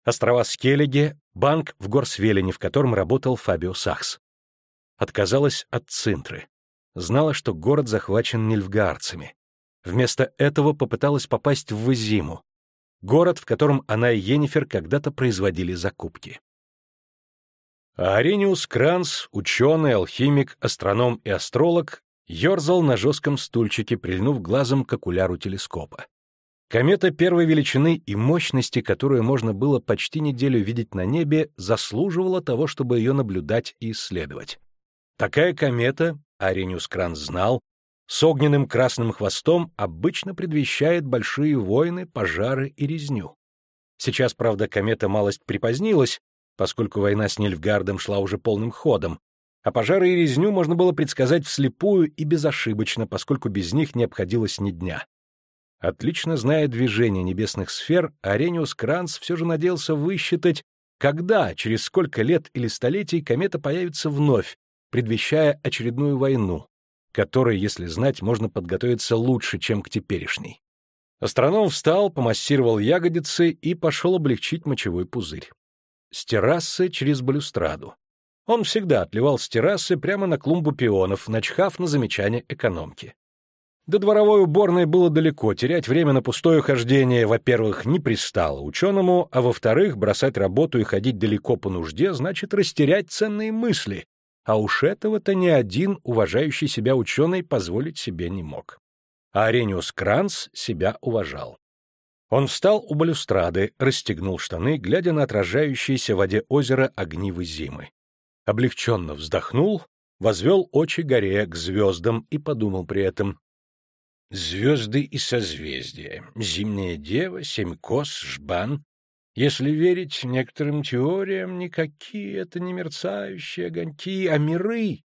острова Скеллиге, банк в Горсвелене, в котором работал Фабио Сахс. Отказалась от Цинтры. Знала, что город захвачен нильфгаарцами. Вместо этого попыталась попасть в Визиму, город, в котором она и Йеннифер когда-то производили закупки. А Арениус Кранс, ученый, алхимик, астроном и астролог, ерзал на жестком стульчике, прильнув глазом к окуляру телескопа. Комета первой величины и мощности, которую можно было почти неделю видеть на небе, заслуживала того, чтобы ее наблюдать и исследовать. Такая комета, Арениус Кранс знал, с огненным красным хвостом обычно предвещает большие войны, пожары и резню. Сейчас, правда, комета малость припозднилась, поскольку война с Нильфгардом шла уже полным ходом, а пожары и резню можно было предсказать вслепую и безошибочно, поскольку без них не обходилось ни дня. Отлично зная движение небесных сфер, Арениус Кранц все же надеялся высчитать, когда, через сколько лет или столетий комета появится вновь, предвещая очередную войну, которой, если знать, можно подготовиться лучше, чем к теперешней. Астроном встал, помассировал ягодицы и пошел облегчить мочевой пузырь с террасы через балюстраду. Он всегда отливал с террасы прямо на клумбу пионов, начхав на замечание экономки. До дворовой уборной было далеко, терять время на пустое хождение, во-первых, не пристало ученому, а во-вторых, бросать работу и ходить далеко по нужде значит растерять ценные мысли, а уж этого-то ни один уважающий себя ученый позволить себе не мог. А Арениус Кранц себя уважал. Он встал у балюстрады, расстегнул штаны, глядя на отражающиеся в воде озера огнивы зимы. Облегченно вздохнул, возвел очи горе к звездам и подумал при этом. Звезды и созвездия, зимняя дева, семь кос, жбан. Если верить некоторым теориям, никакие это не мерцающие огоньки, а миры,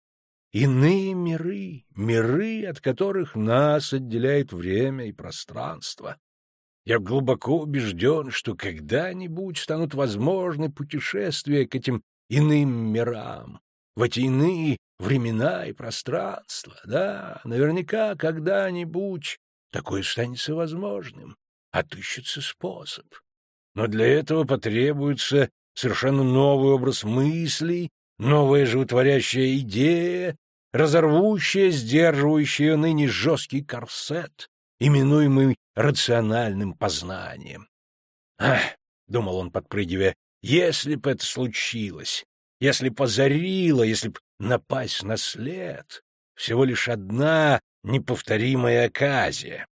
иные миры, миры, от которых нас отделяет время и пространство. Я глубоко убежден, что когда-нибудь станут возможны путешествия к этим иным мирам, в эти иные времена и пространства. Да, наверняка когда-нибудь такое станется возможным, отыщется способ. Но для этого потребуется совершенно новый образ мыслей, новая животворящая идея, разорвущая, сдерживающая ныне жесткий корсет, именуемый рациональным познанием. «Ах!» — думал он, подпрыгивая, — «если б это случилось, если б озарило, если б напасть на след, всего лишь одна неповторимая оказия».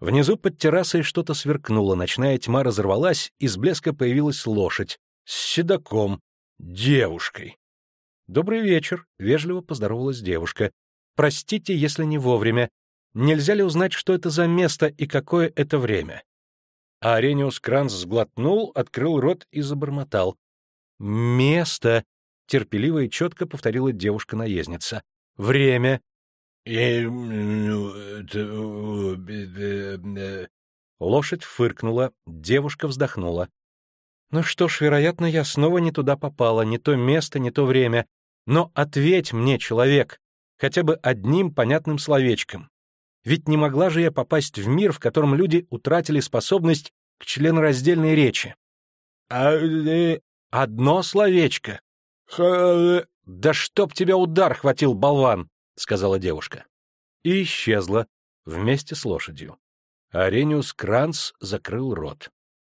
Внизу под террасой что-то сверкнуло, ночная тьма разорвалась, из блеска появилась лошадь с седаком, девушкой. «Добрый вечер», — вежливо поздоровалась девушка. «Простите, если не вовремя. Нельзя ли узнать, что это за место и какое это время? А Арениус Кранц сглотнул, открыл рот и забормотал. «Место!» — терпеливо и четко повторила девушка-наездница. Время. Лошадь фыркнула, девушка вздохнула. Ну что ж, вероятно, я снова не туда попала, не то место, не то время. Но ответь мне, человек, хотя бы одним понятным словечком. Ведь не могла же я попасть в мир, в котором люди утратили способность к членораздельной речи. А, э, одно словечко. Х... Да чтоб тебя удар хватил, болван, сказала девушка. И исчезла вместе с лошадью. Арениус Кранц закрыл рот.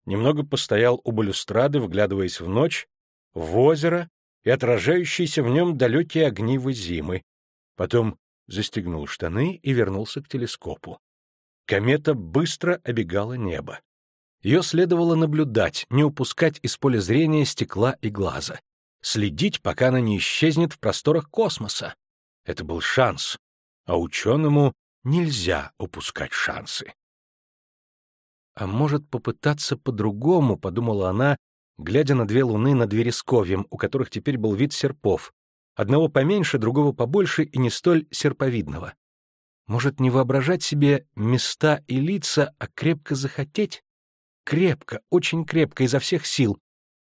Немного постоял у балюстрады, вглядываясь в ночь, в озеро и отражающиеся в нем далекие огни зимы. Потом застегнул штаны и вернулся к телескопу. Комета быстро обегала небо. Ее следовало наблюдать, не упускать из поля зрения стекла и глаза, следить, пока она не исчезнет в просторах космоса. Это был шанс, а ученому нельзя упускать шансы. А может, попытаться по-другому, — подумала она, глядя на две луны над Вересковьем, у которых теперь был вид серпов, одного поменьше, другого побольше и не столь серповидного. Может, не воображать себе места и лица, а крепко захотеть? Крепко, очень крепко, изо всех сил.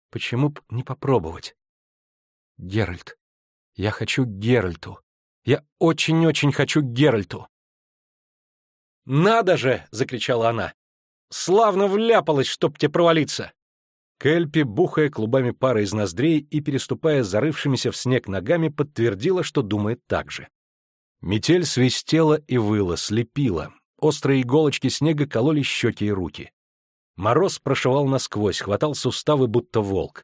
Почему б не попробовать? Геральт. Я хочу Геральту. Я очень-очень хочу Геральту. «Надо же!» — закричала она. «Славно вляпалась, чтоб тебе провалиться!» Кельпи, бухая клубами пара из ноздрей и переступая зарывшимися в снег ногами, подтвердила, что думает так же. Метель свистела и выла, слепила. Острые иголочки снега кололи щеки и руки. Мороз прошивал насквозь, хватал суставы, будто волк.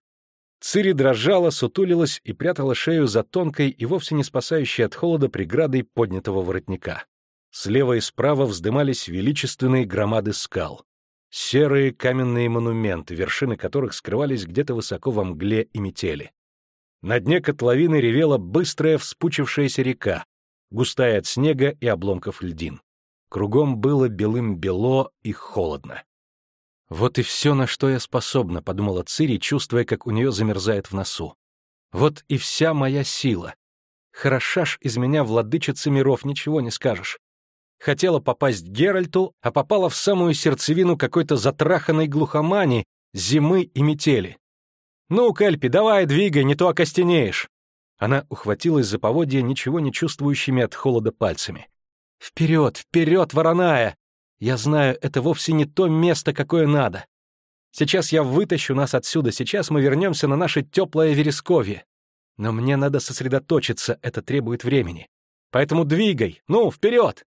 Цири дрожала, сутулилась и прятала шею за тонкой и вовсе не спасающей от холода преградой поднятого воротника. Слева и справа вздымались величественные громады скал. Серые каменные монументы, вершины которых скрывались где-то высоко во мгле и метели. На дне котловины ревела быстрая вспучившаяся река, густая от снега и обломков льдин. Кругом было белым-бело и холодно. «Вот и все, на что я способна», — подумала Цири, чувствуя, как у нее замерзает в носу. «Вот и вся моя сила. Хороша ж из меня владычица миров, ничего не скажешь хотела попасть к Геральту, а попала в самую сердцевину какой-то затраханной глухомани, зимы и метели. «Ну, Кельпи, давай, двигай, не то окостенеешь!» Она ухватилась за поводья ничего не чувствующими от холода пальцами. «Вперед, вперед, вороная! Я знаю, это вовсе не то место, какое надо. Сейчас я вытащу нас отсюда, сейчас мы вернемся на наше теплое вересковье. Но мне надо сосредоточиться, это требует времени. Поэтому двигай, ну, вперед!»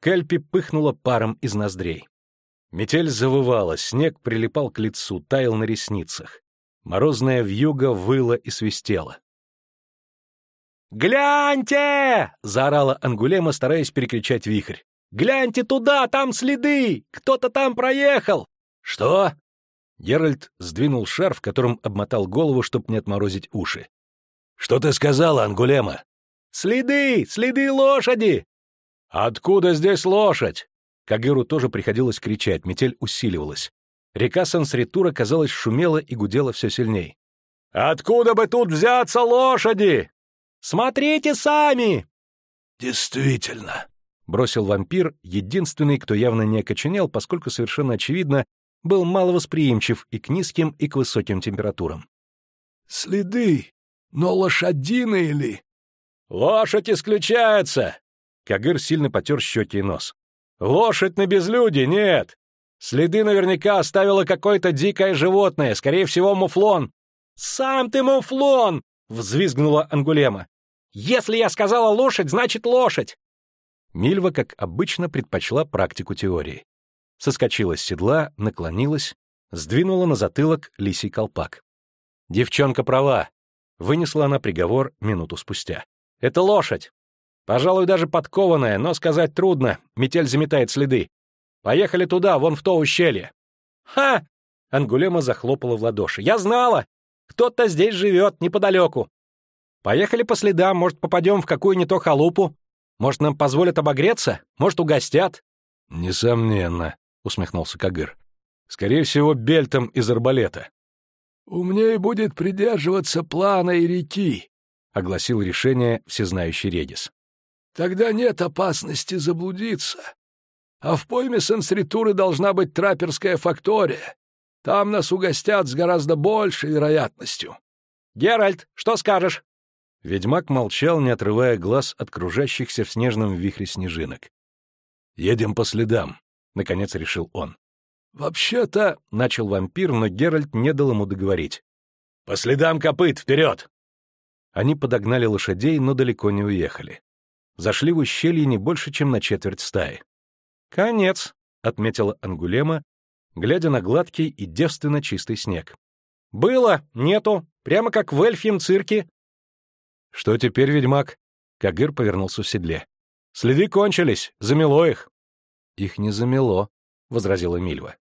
Кальпи пыхнула паром из ноздрей. Метель завывала, снег прилипал к лицу, таял на ресницах. Морозная вьюга выла и свистела. «Гляньте!» — заорала Ангулема, стараясь перекричать вихрь. «Гляньте туда, там следы! Кто-то там проехал!» «Что?» Геральт сдвинул шарф, которым обмотал голову, чтобы не отморозить уши. «Что ты сказала, Ангулема?» «Следы! Следы лошади! «Откуда здесь лошадь?» Кагыру тоже приходилось кричать, метель усиливалась. Река Сансритура, казалось, шумела и гудела все сильней. «Откуда бы тут взяться лошади? Смотрите сами!» «Действительно», — бросил вампир, единственный, кто явно не окоченел, поскольку совершенно очевидно был маловосприимчив и к низким, и к высоким температурам. «Следы, но лошадиные ли?» «Лошадь исключается! Кагыр сильно потер щеки и нос. «Лошадь на безлюде? Нет! Следы наверняка оставило какое-то дикое животное, скорее всего, муфлон». «Сам ты муфлон!» — взвизгнула Ангулема. «Если я сказала лошадь, значит лошадь!» Мильва, как обычно, предпочла практику теории. Соскочила с седла, наклонилась, сдвинула на затылок лисий колпак. «Девчонка права», — вынесла она приговор минуту спустя. «Это лошадь! Пожалуй, даже подкованная, но сказать трудно, метель заметает следы. Поехали туда, вон в то ущелье. Ха! Ангулема захлопала в ладоши. Я знала! Кто-то здесь живет, неподалеку. Поехали по следам, может, попадем в какую не то халупу. Может, нам позволят обогреться? Может, угостят? Несомненно, усмехнулся Кагыр. Скорее всего, бельтом из арбалета. «Умнее будет придерживаться плана и реки», — огласил решение всезнающий Редис. Тогда нет опасности заблудиться. А в пойме сансритуры должна быть траперская фактория. Там нас угостят с гораздо большей вероятностью. «Геральт, что скажешь?» Ведьмак молчал, не отрывая глаз от кружащихся в снежном вихре снежинок. «Едем по следам», — наконец решил он. «Вообще-то...» — начал вампир, но Геральт не дал ему договорить. «По следам копыт, вперед!» Они подогнали лошадей, но далеко не уехали. Зашли в ущелье не больше, чем на четверть стаи. «Конец», — отметила Ангулема, глядя на гладкий и девственно чистый снег. «Было, нету, прямо как в эльфьем цирке». «Что теперь, ведьмак?» Кагыр повернулся в седле. «Следы кончились, замело их». «Их не замело», — возразила Мильва.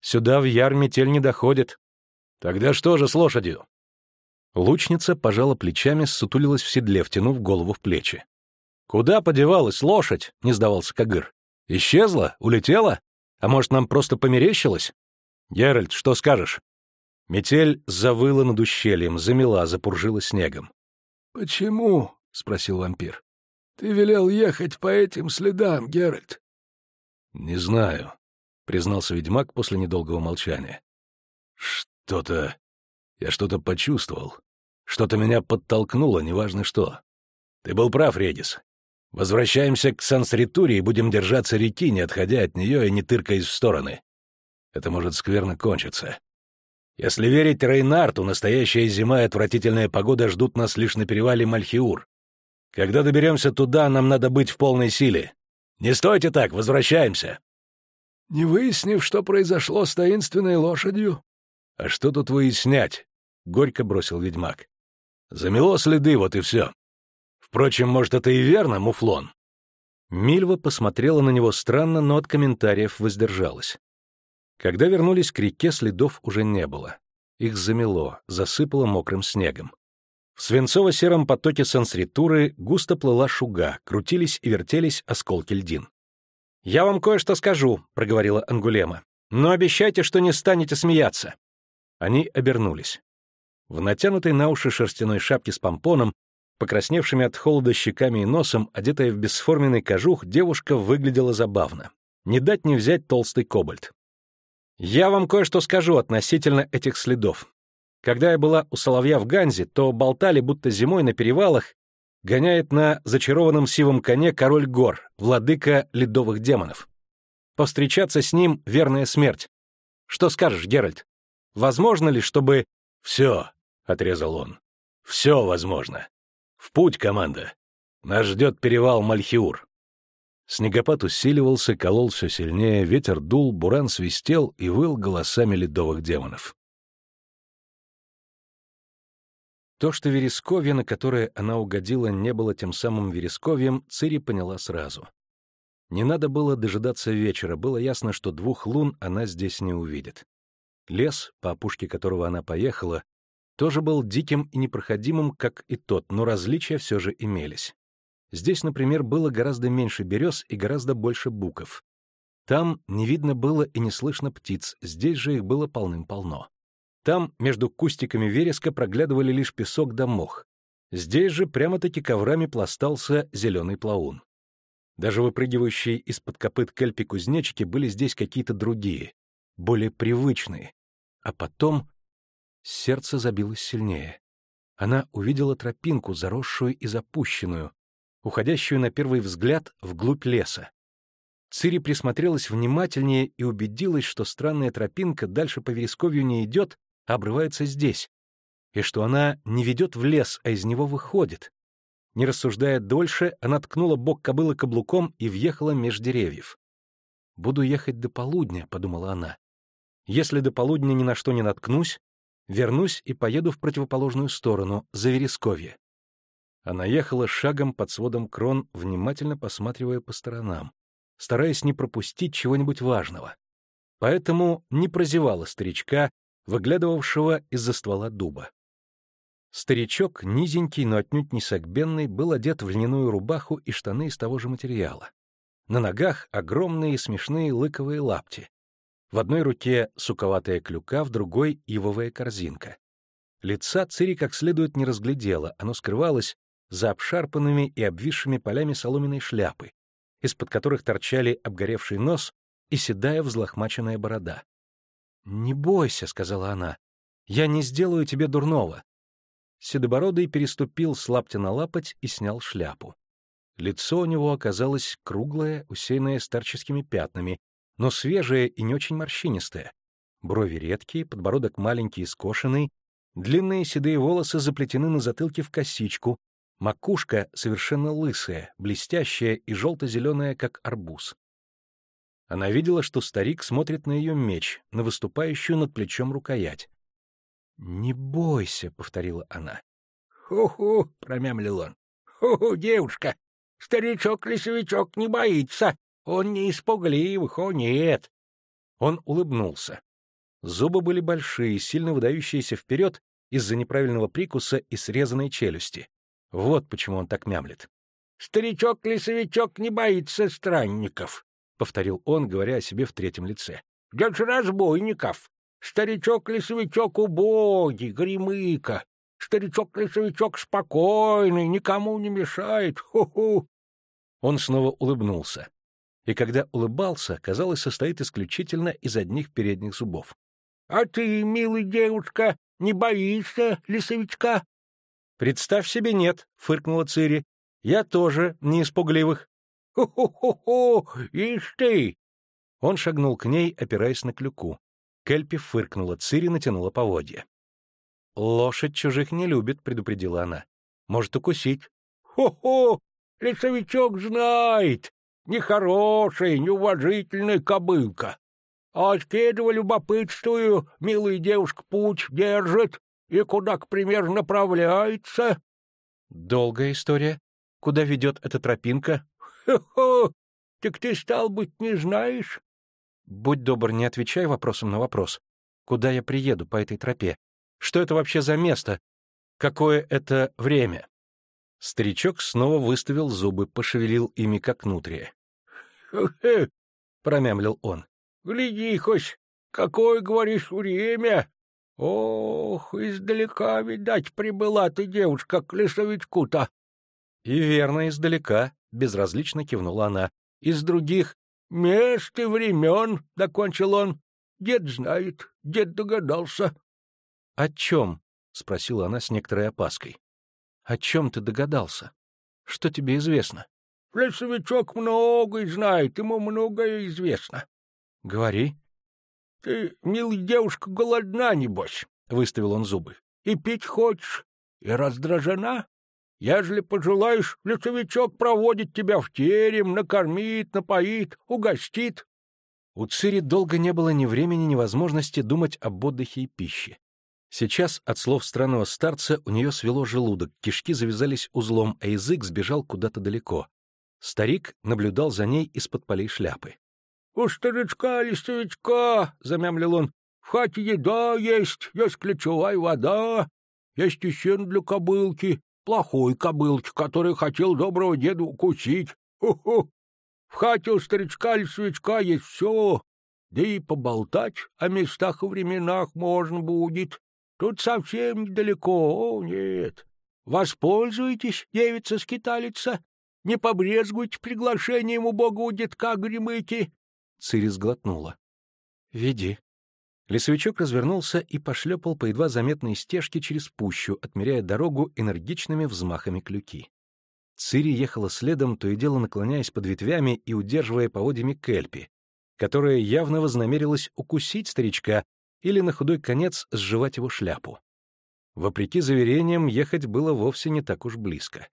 «Сюда в яр метель не доходит». «Тогда что же с лошадью?» Лучница пожала плечами, сутулилась в седле, втянув голову в плечи. «Куда подевалась лошадь?» — не сдавался Кагыр. «Исчезла? Улетела? А может, нам просто померещилось?» «Геральт, что скажешь?» Метель завыла над ущельем, замела, запуржила снегом. «Почему?» — спросил вампир. «Ты велел ехать по этим следам, Геральт». «Не знаю», — признался ведьмак после недолгого молчания. «Что-то... Я что-то почувствовал. Что-то меня подтолкнуло, неважно что. Ты был прав, Редис. Возвращаемся к Сансритуре и будем держаться реки, не отходя от нее и не тыркаясь в стороны. Это может скверно кончиться. Если верить Рейнарту, настоящая зима и отвратительная погода ждут нас лишь на перевале Мальхиур. Когда доберемся туда, нам надо быть в полной силе. Не стойте так, возвращаемся. Не выяснив, что произошло с таинственной лошадью? А что тут выяснять? Горько бросил ведьмак. Замело следы, вот и все. Впрочем, может, это и верно, муфлон?» Мильва посмотрела на него странно, но от комментариев воздержалась. Когда вернулись к реке, следов уже не было. Их замело, засыпало мокрым снегом. В свинцово-сером потоке сансритуры густо плыла шуга, крутились и вертелись осколки льдин. «Я вам кое-что скажу», — проговорила Ангулема. «Но обещайте, что не станете смеяться». Они обернулись. В натянутой на уши шерстяной шапке с помпоном Покрасневшими от холода щеками и носом, одетая в бесформенный кожух, девушка выглядела забавно. Не дать не взять толстый кобальт. «Я вам кое-что скажу относительно этих следов. Когда я была у Соловья в Ганзе, то болтали, будто зимой на перевалах гоняет на зачарованном сивом коне король гор, владыка ледовых демонов. Повстречаться с ним — верная смерть. Что скажешь, Геральт? Возможно ли, чтобы... — Все, — отрезал он. — Все возможно. В путь, команда! Нас ждет перевал Мальхиур!» Снегопад усиливался, колол все сильнее, ветер дул, буран свистел и выл голосами ледовых демонов. То, что вересковье, на которое она угодила, не было тем самым вересковьем, Цири поняла сразу. Не надо было дожидаться вечера, было ясно, что двух лун она здесь не увидит. Лес, по опушке которого она поехала, тоже был диким и непроходимым, как и тот, но различия все же имелись. Здесь, например, было гораздо меньше берез и гораздо больше буков. Там не видно было и не слышно птиц, здесь же их было полным-полно. Там между кустиками вереска проглядывали лишь песок да мох. Здесь же прямо-таки коврами пластался зеленый плаун. Даже выпрыгивающие из-под копыт кельпи-кузнечики были здесь какие-то другие, более привычные. А потом Сердце забилось сильнее. Она увидела тропинку, заросшую и запущенную, уходящую на первый взгляд вглубь леса. Цири присмотрелась внимательнее и убедилась, что странная тропинка дальше по вересковью не идет, а обрывается здесь, и что она не ведет в лес, а из него выходит. Не рассуждая дольше, она ткнула бок кобылы каблуком и въехала меж деревьев. «Буду ехать до полудня», — подумала она. «Если до полудня ни на что не наткнусь, Вернусь и поеду в противоположную сторону, за Вересковье. Она ехала шагом под сводом крон, внимательно посматривая по сторонам, стараясь не пропустить чего-нибудь важного. Поэтому не прозевала старичка, выглядывавшего из-за ствола дуба. Старичок, низенький, но отнюдь не согбенный, был одет в льняную рубаху и штаны из того же материала. На ногах огромные смешные лыковые лапти, в одной руке суковатая клюка, в другой — ивовая корзинка. Лица Цири как следует не разглядела, оно скрывалось за обшарпанными и обвисшими полями соломенной шляпы, из-под которых торчали обгоревший нос и седая взлохмаченная борода. «Не бойся», — сказала она, — «я не сделаю тебе дурного». Седобородый переступил с лаптя на лапоть и снял шляпу. Лицо у него оказалось круглое, усеянное старческими пятнами, но свежее и не очень морщинистое. Брови редкие, подбородок маленький и скошенный, длинные седые волосы заплетены на затылке в косичку, макушка совершенно лысая, блестящая и желто-зеленая, как арбуз. Она видела, что старик смотрит на ее меч, на выступающую над плечом рукоять. «Не бойся», — повторила она. «Ху-ху», — промямлил он. «Ху-ху, девушка, старичок-лесовичок не боится. Он не испугливых, о нет». Он улыбнулся. Зубы были большие, сильно выдающиеся вперед из-за неправильного прикуса и срезанной челюсти. Вот почему он так мямлет. «Старичок-лесовичок не боится странников», — повторил он, говоря о себе в третьем лице. «Даже разбойников. Старичок-лесовичок убогий, гремыка. Старичок-лесовичок спокойный, никому не мешает. Ху-ху!» Он снова улыбнулся. И когда улыбался, казалось, состоит исключительно из одних передних зубов. — А ты, милая девушка, не боишься лесовичка? — Представь себе, нет, — фыркнула Цири. — Я тоже не испугливых. «Ху-ху-ху! Ишь ты!» Он шагнул к ней, опираясь на клюку. Кельпи фыркнула, Цири натянула поводья. «Лошадь чужих не любит», — предупредила она. «Может укусить». «Хо-хо! Лесовичок знает! Нехорошая, неуважительная кобылка. А скедово любопытствую, милая девушка путь держит и куда, к примеру, направляется». «Долгая история. Куда ведет эта тропинка?» Хо-хо! Так ты, стал быть, не знаешь? Будь добр, не отвечай вопросом на вопрос. Куда я приеду по этой тропе? Что это вообще за место? Какое это время? Старичок снова выставил зубы, пошевелил ими как нутрия. Промямлил он. «Гляди хоть, какое, говоришь, время! Ох, издалека, видать, прибыла ты, девушка, к лесовичку-то!» «И верно, издалека», — безразлично кивнула она. «Из других мест и времен», — докончил он. «Дед знает, дед догадался». «О чем?» — спросила она с некоторой опаской. «О чем ты догадался? Что тебе известно?» «Лесовичок многое знает, ему многое известно». «Говори». «Ты, милая девушка, голодна, небось», — выставил он зубы. «И пить хочешь, и раздражена, Ежели пожелаешь, лесовичок проводит тебя в терем, накормит, напоит, угостит. У Цири долго не было ни времени, ни возможности думать об отдыхе и пище. Сейчас от слов странного старца у нее свело желудок, кишки завязались узлом, а язык сбежал куда-то далеко. Старик наблюдал за ней из-под полей шляпы. — У старичка лесовичка, — замямлил он, — в хате еда есть, есть ключевая вода, есть и сен для кобылки, плохой кобылки, который хотел доброго деда укусить. Ху-ху! В хате у старичка-лесовичка есть все, да и поболтать о местах и временах можно будет. Тут совсем недалеко, о, нет. Воспользуйтесь, девица-скиталица, не побрезгуйте приглашением у бога у детка Гремыки. Цири сглотнула. — Веди. Лесовичок развернулся и пошлепал по едва заметной стежке через пущу, отмеряя дорогу энергичными взмахами клюки. Цири ехала следом, то и дело наклоняясь под ветвями и удерживая поводьями Кельпи, которая явно вознамерилась укусить старичка или на худой конец сживать его шляпу. Вопреки заверениям, ехать было вовсе не так уж близко.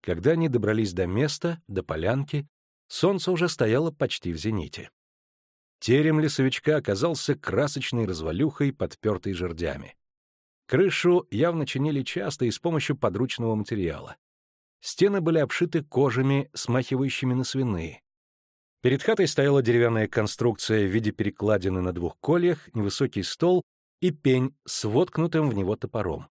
Когда они добрались до места, до полянки, солнце уже стояло почти в зените. Терем лесовичка оказался красочной развалюхой, подпертой жердями. Крышу явно чинили часто и с помощью подручного материала. Стены были обшиты кожами, смахивающими на свиные. Перед хатой стояла деревянная конструкция в виде перекладины на двух кольях, невысокий стол и пень с воткнутым в него топором.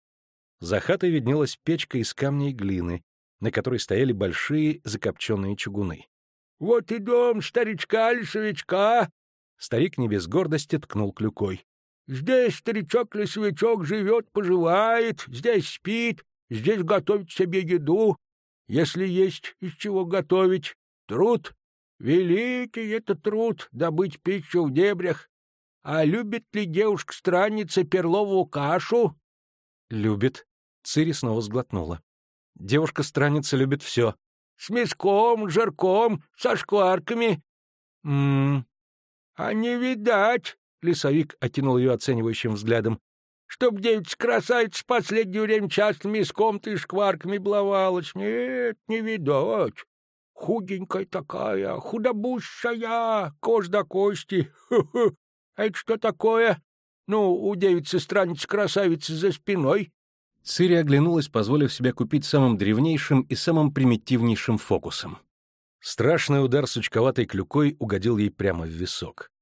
За хатой виднелась печка из камня и глины, на которой стояли большие закопченные чугуны. — Вот и дом старичка-лесовичка, Старик не без гордости ткнул клюкой. — Здесь старичок-лесовичок живет, поживает, здесь спит, Здесь готовить себе еду, если есть из чего готовить. Труд. Великий это труд — добыть пищу в дебрях. А любит ли девушка-странница перловую кашу? — Любит. Цири снова сглотнула. Девушка-странница любит все. — С мяском, жарком, со шкварками. — М-м. — А не видать, — лесовик окинул ее оценивающим взглядом, — чтоб девица-красавица в последнее время часто мяском-то и шкварками блавалась. Нет, не видать. Худенькая такая, худобущая, кожа до кости. Ху-ху. А это что такое? Ну, у девицы странницы красавицы за спиной. Цири оглянулась, позволив себе купить самым древнейшим и самым примитивнейшим фокусом. Страшный удар сучковатой клюкой угодил ей прямо в висок.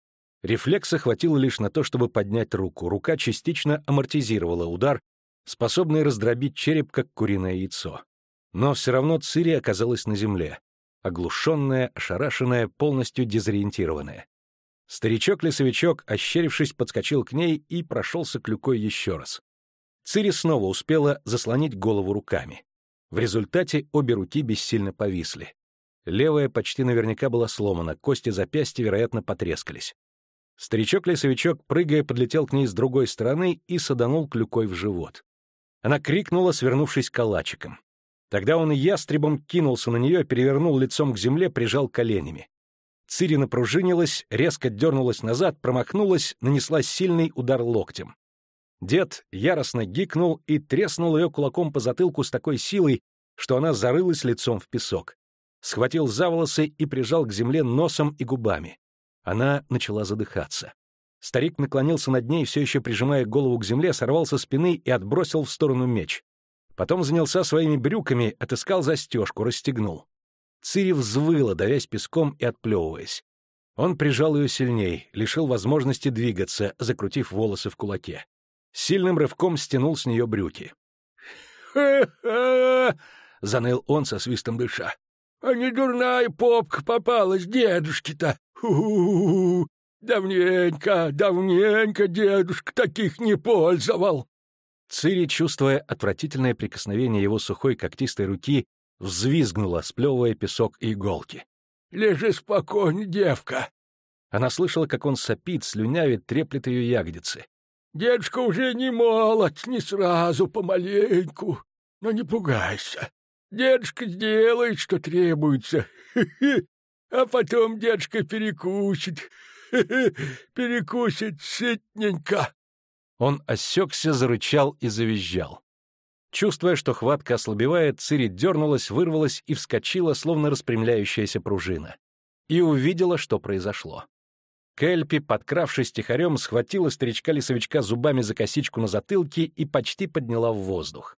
Рефлекса хватило лишь на то, чтобы поднять руку. Рука частично амортизировала удар, способный раздробить череп, как куриное яйцо. Но все равно Цири оказалась на земле, оглушенная, ошарашенная, полностью дезориентированная. Старичок-лесовичок, ощерившись, подскочил к ней и прошелся клюкой еще раз. Цири снова успела заслонить голову руками. В результате обе руки бессильно повисли. Левая почти наверняка была сломана, кости запястья, вероятно, потрескались. Старичок-лесовичок, прыгая, подлетел к ней с другой стороны и саданул клюкой в живот. Она крикнула, свернувшись калачиком. Тогда он ястребом кинулся на нее, перевернул лицом к земле, прижал коленями. Цири напружинилась, резко дернулась назад, промахнулась, нанесла сильный удар локтем. Дед яростно гикнул и треснул ее кулаком по затылку с такой силой, что она зарылась лицом в песок. Схватил за волосы и прижал к земле носом и губами. Она начала задыхаться. Старик наклонился над ней, все еще прижимая голову к земле, сорвал со спины и отбросил в сторону меч. Потом занялся своими брюками, отыскал застежку, расстегнул. Цири взвыла, давясь песком и отплевываясь. Он прижал ее сильней, лишил возможности двигаться, закрутив волосы в кулаке. Сильным рывком стянул с нее брюки. Заныл он со свистом дыша. «А не дурная попка попалась дедушке-то! Давненько, давненько дедушка таких не пользовал!» Цири, чувствуя отвратительное прикосновение его сухой когтистой руки, взвизгнула, сплевывая песок и иголки. «Лежи спокойно, девка!» Она слышала, как он сопит, слюнявит, треплет ее ягодицы. «Дедушка уже не молод, не сразу, помаленьку. Но не пугайся. Дедушка сделает, что требуется. А потом дедушка перекусит. Перекусит сытненько». Он осекся, зарычал и завизжал. Чувствуя, что хватка ослабевает, Цири дернулась, вырвалась и вскочила, словно распрямляющаяся пружина. И увидела, что произошло. Кельпи, подкравшись тихорем, схватила старичка-лесовичка зубами за косичку на затылке и почти подняла в воздух.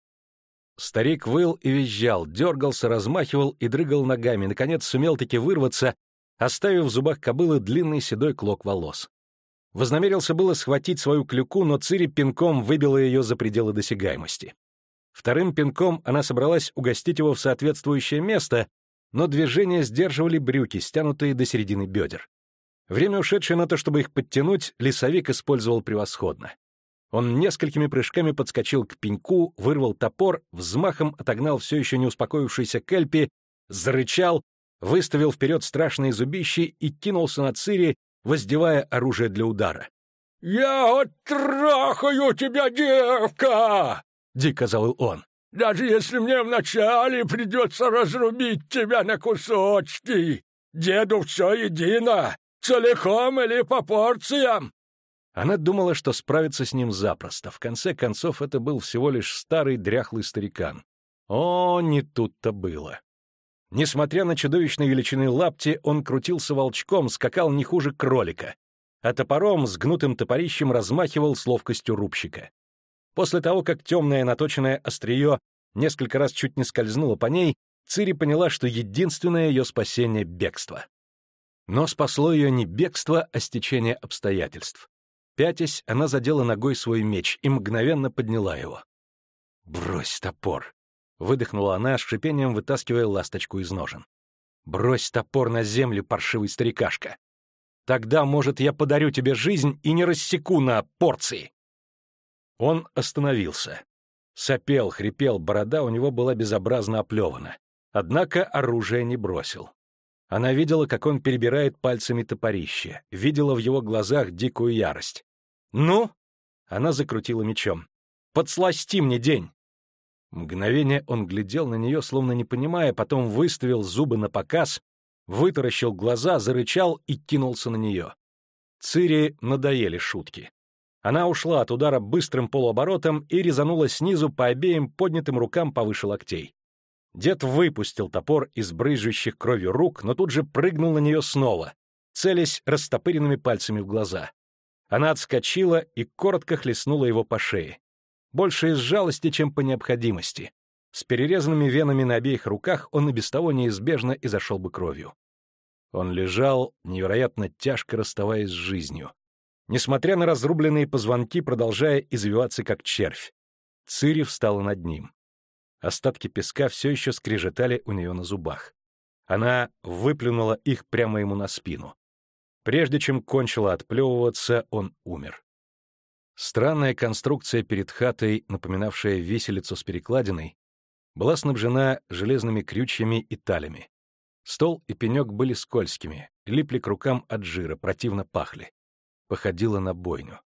Старик выл и визжал, дергался, размахивал и дрыгал ногами, наконец сумел-таки вырваться, оставив в зубах кобылы длинный седой клок волос. Вознамерился было схватить свою клюку, но Цири пинком выбила ее за пределы досягаемости. Вторым пинком она собралась угостить его в соответствующее место, но движения сдерживали брюки, стянутые до середины бедер. Время, ушедшее на то, чтобы их подтянуть, лесовик использовал превосходно. Он несколькими прыжками подскочил к пеньку, вырвал топор, взмахом отогнал все еще не успокоившийся Кельпи, зарычал, выставил вперед страшные зубищи и кинулся на Цири, воздевая оружие для удара. «Я оттрахаю тебя, девка!» — дико завыл он. «Даже если мне вначале придется разрубить тебя на кусочки, деду все едино, целиком или по порциям!» Она думала, что справится с ним запросто. В конце концов, это был всего лишь старый дряхлый старикан. О, не тут-то было. Несмотря на чудовищной величины лапти, он крутился волчком, скакал не хуже кролика, а топором с гнутым топорищем размахивал с ловкостью рубщика. После того, как темное наточенное острие несколько раз чуть не скользнуло по ней, Цири поняла, что единственное ее спасение — бегство. Но спасло ее не бегство, а стечение обстоятельств. Пятясь, она задела ногой свой меч и мгновенно подняла его. «Брось топор!» — выдохнула она, с шипением вытаскивая ласточку из ножен. «Брось топор на землю, паршивый старикашка! Тогда, может, я подарю тебе жизнь и не рассеку на порции!» Он остановился. Сопел, хрипел, борода у него была безобразно оплевана. Однако оружие не бросил. Она видела, как он перебирает пальцами топорище, видела в его глазах дикую ярость. «Ну?» — она закрутила мечом. «Подсласти мне день!» Мгновение он глядел на нее, словно не понимая, потом выставил зубы на показ, вытаращил глаза, зарычал и кинулся на нее. Цири надоели шутки. Она ушла от удара быстрым полуоборотом и резанула снизу по обеим поднятым рукам повыше локтей. Дед выпустил топор из брызжущих кровью рук, но тут же прыгнул на нее снова, целясь растопыренными пальцами в глаза. Она отскочила и коротко хлестнула его по шее. Больше из жалости, чем по необходимости. С перерезанными венами на обеих руках он и без того неизбежно и зашел бы кровью. Он лежал, невероятно тяжко расставаясь с жизнью. Несмотря на разрубленные позвонки, продолжая извиваться как червь. Цири встала над ним. Остатки песка все еще скрежетали у нее на зубах. Она выплюнула их прямо ему на спину. Прежде чем кончила отплевываться, он умер. Странная конструкция перед хатой, напоминавшая виселицу с перекладиной, была снабжена железными крючьями и талями. Стол и пенек были скользкими, липли к рукам от жира, противно пахли. Походило на бойню.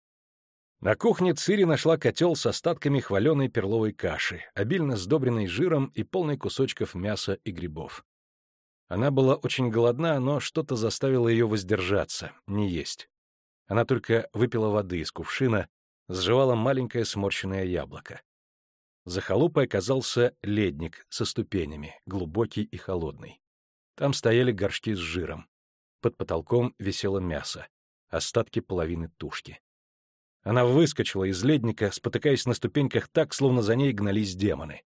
На кухне Цири нашла котел с остатками хваленой перловой каши, обильно сдобренной жиром и полной кусочков мяса и грибов. Она была очень голодна, но что-то заставило ее воздержаться, не есть. Она только выпила воды из кувшина, сживала маленькое сморщенное яблоко. За халупой оказался ледник со ступенями, глубокий и холодный. Там стояли горшки с жиром. Под потолком висело мясо, остатки половины тушки. Она выскочила из ледника, спотыкаясь на ступеньках так, словно за ней гнались демоны.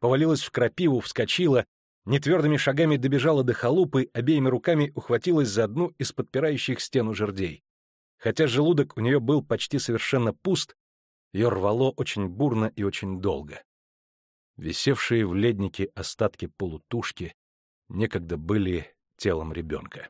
Повалилась в крапиву, вскочила, нетвердыми шагами добежала до халупы, обеими руками ухватилась за одну из подпирающих стену жердей. Хотя желудок у нее был почти совершенно пуст, ее рвало очень бурно и очень долго. Висевшие в леднике остатки полутушки некогда были телом ребенка.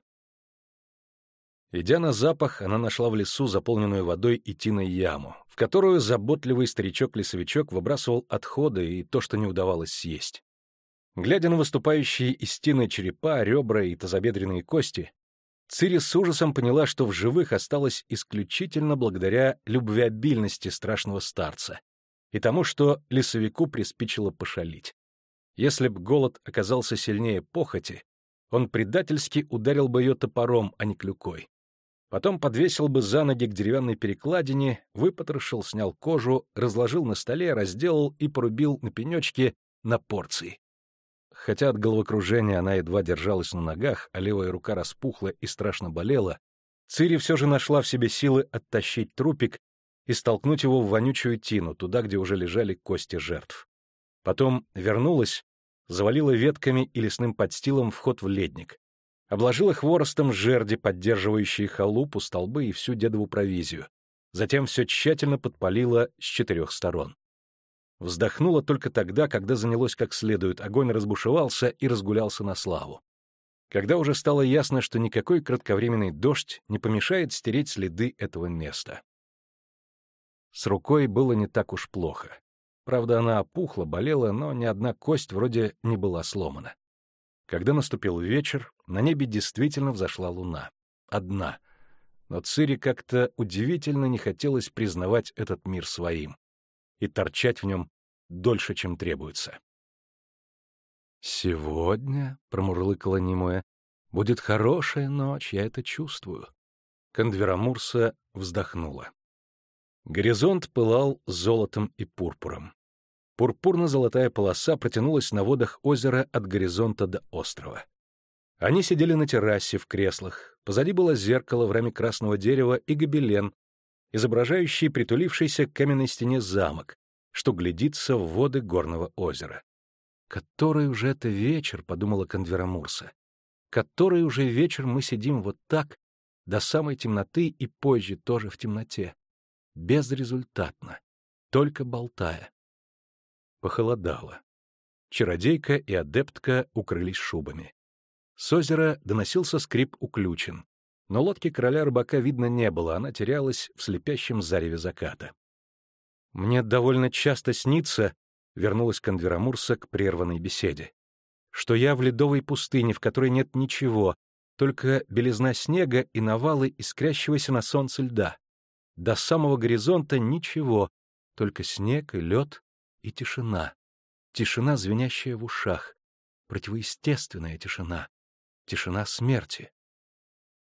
Идя на запах, она нашла в лесу заполненную водой и тиной яму, в которую заботливый старичок-лесовичок выбрасывал отходы и то, что не удавалось съесть. Глядя на выступающие из тины черепа, ребра и тазобедренные кости, Цири с ужасом поняла, что в живых осталось исключительно благодаря любвеобильности страшного старца и тому, что лесовику приспичило пошалить. Если б голод оказался сильнее похоти, он предательски ударил бы ее топором, а не клюкой. Потом подвесил бы за ноги к деревянной перекладине, выпотрошил, снял кожу, разложил на столе, разделал и порубил на пенечке на порции. Хотя от головокружения она едва держалась на ногах, а левая рука распухла и страшно болела, Цири все же нашла в себе силы оттащить трупик и столкнуть его в вонючую тину, туда, где уже лежали кости жертв. Потом вернулась, завалила ветками и лесным подстилом вход в ледник, обложила хворостом жерди, поддерживающие халупу, столбы и всю дедову провизию. Затем все тщательно подпалила с четырех сторон. Вздохнула только тогда, когда занялось как следует, огонь разбушевался и разгулялся на славу. Когда уже стало ясно, что никакой кратковременный дождь не помешает стереть следы этого места. С рукой было не так уж плохо. Правда, она опухла, болела, но ни одна кость вроде не была сломана. Когда наступил вечер, на небе действительно взошла луна. Одна. Но Цири как-то удивительно не хотелось признавать этот мир своим и торчать в нем дольше, чем требуется. «Сегодня», — промурлыкала немое, — «будет хорошая ночь, я это чувствую». Кондверамурса вздохнула. Горизонт пылал золотом и пурпуром. Пурпурно-золотая полоса протянулась на водах озера от горизонта до острова. Они сидели на террасе в креслах, позади было зеркало в раме красного дерева и гобелен, изображающий притулившийся к каменной стене замок, что глядится в воды горного озера. «Который уже это вечер», — подумала Конверамурса. «Который уже вечер мы сидим вот так, до самой темноты и позже тоже в темноте. Безрезультатно, только болтая. Похолодало. Чародейка и адептка укрылись шубами. С озера доносился скрип уключен, но лодки короля рыбака видно не было, она терялась в слепящем зареве заката. «Мне довольно часто снится», Вернулась Кондверамурса к прерванной беседе. Что я в ледовой пустыне, в которой нет ничего, только белизна снега и навалы искрящегося на солнце льда. До самого горизонта ничего, только снег и лед и тишина. Тишина, звенящая в ушах. Противоестественная тишина. Тишина смерти.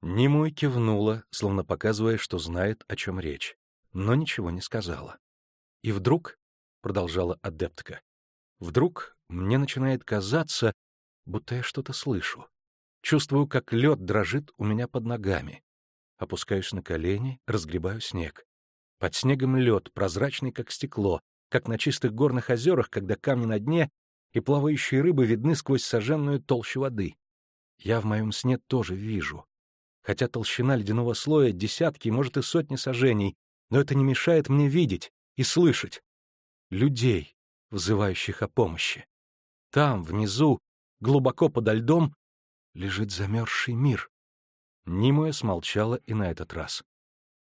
Нимуй кивнула, словно показывая, что знает, о чем речь, но ничего не сказала. И вдруг, — продолжала адептка, — вдруг мне начинает казаться, будто я что-то слышу. Чувствую, как лед дрожит у меня под ногами. Опускаюсь на колени, разгребаю снег. Под снегом лед, прозрачный, как стекло, как на чистых горных озерах, когда камни на дне и плавающие рыбы видны сквозь сожженную толщу воды. Я в моем сне тоже вижу. Хотя толщина ледяного слоя десятки, может, и сотни сажений, но это не мешает мне видеть и слышать. Людей, взывающих о помощи. Там, внизу, глубоко подо льдом, лежит замерзший мир. Нимуя смолчала и на этот раз.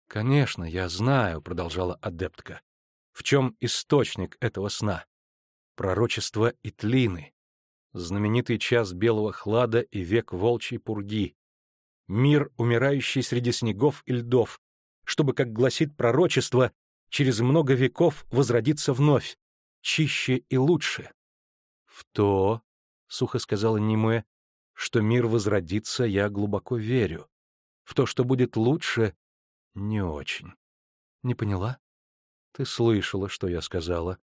«Конечно, я знаю», — продолжала адептка, — «в чем источник этого сна? Пророчество Итлины, знаменитый час белого хлада и век волчьей пурги, мир, умирающий среди снегов и льдов, чтобы, как гласит пророчество, через много веков возродиться вновь, чище и лучше». «В то», — сухо сказала Нимуэ, что мир возродится, я глубоко верю. В то, что будет лучше, не очень. Не поняла? Ты слышала, что я сказала.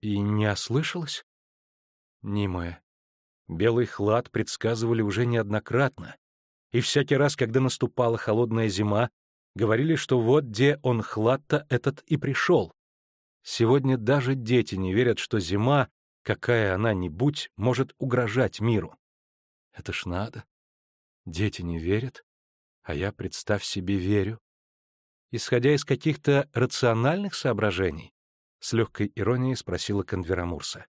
И не ослышалась? Нимая. Белый хлад предсказывали уже неоднократно. И всякий раз, когда наступала холодная зима, говорили, что вот где он хлад-то этот и пришел. Сегодня даже дети не верят, что зима, какая она ни будь, может угрожать миру. Это ж надо. Дети не верят, а я, представь себе, верю. Исходя из каких-то рациональных соображений, с легкой иронией спросила Конверамурса.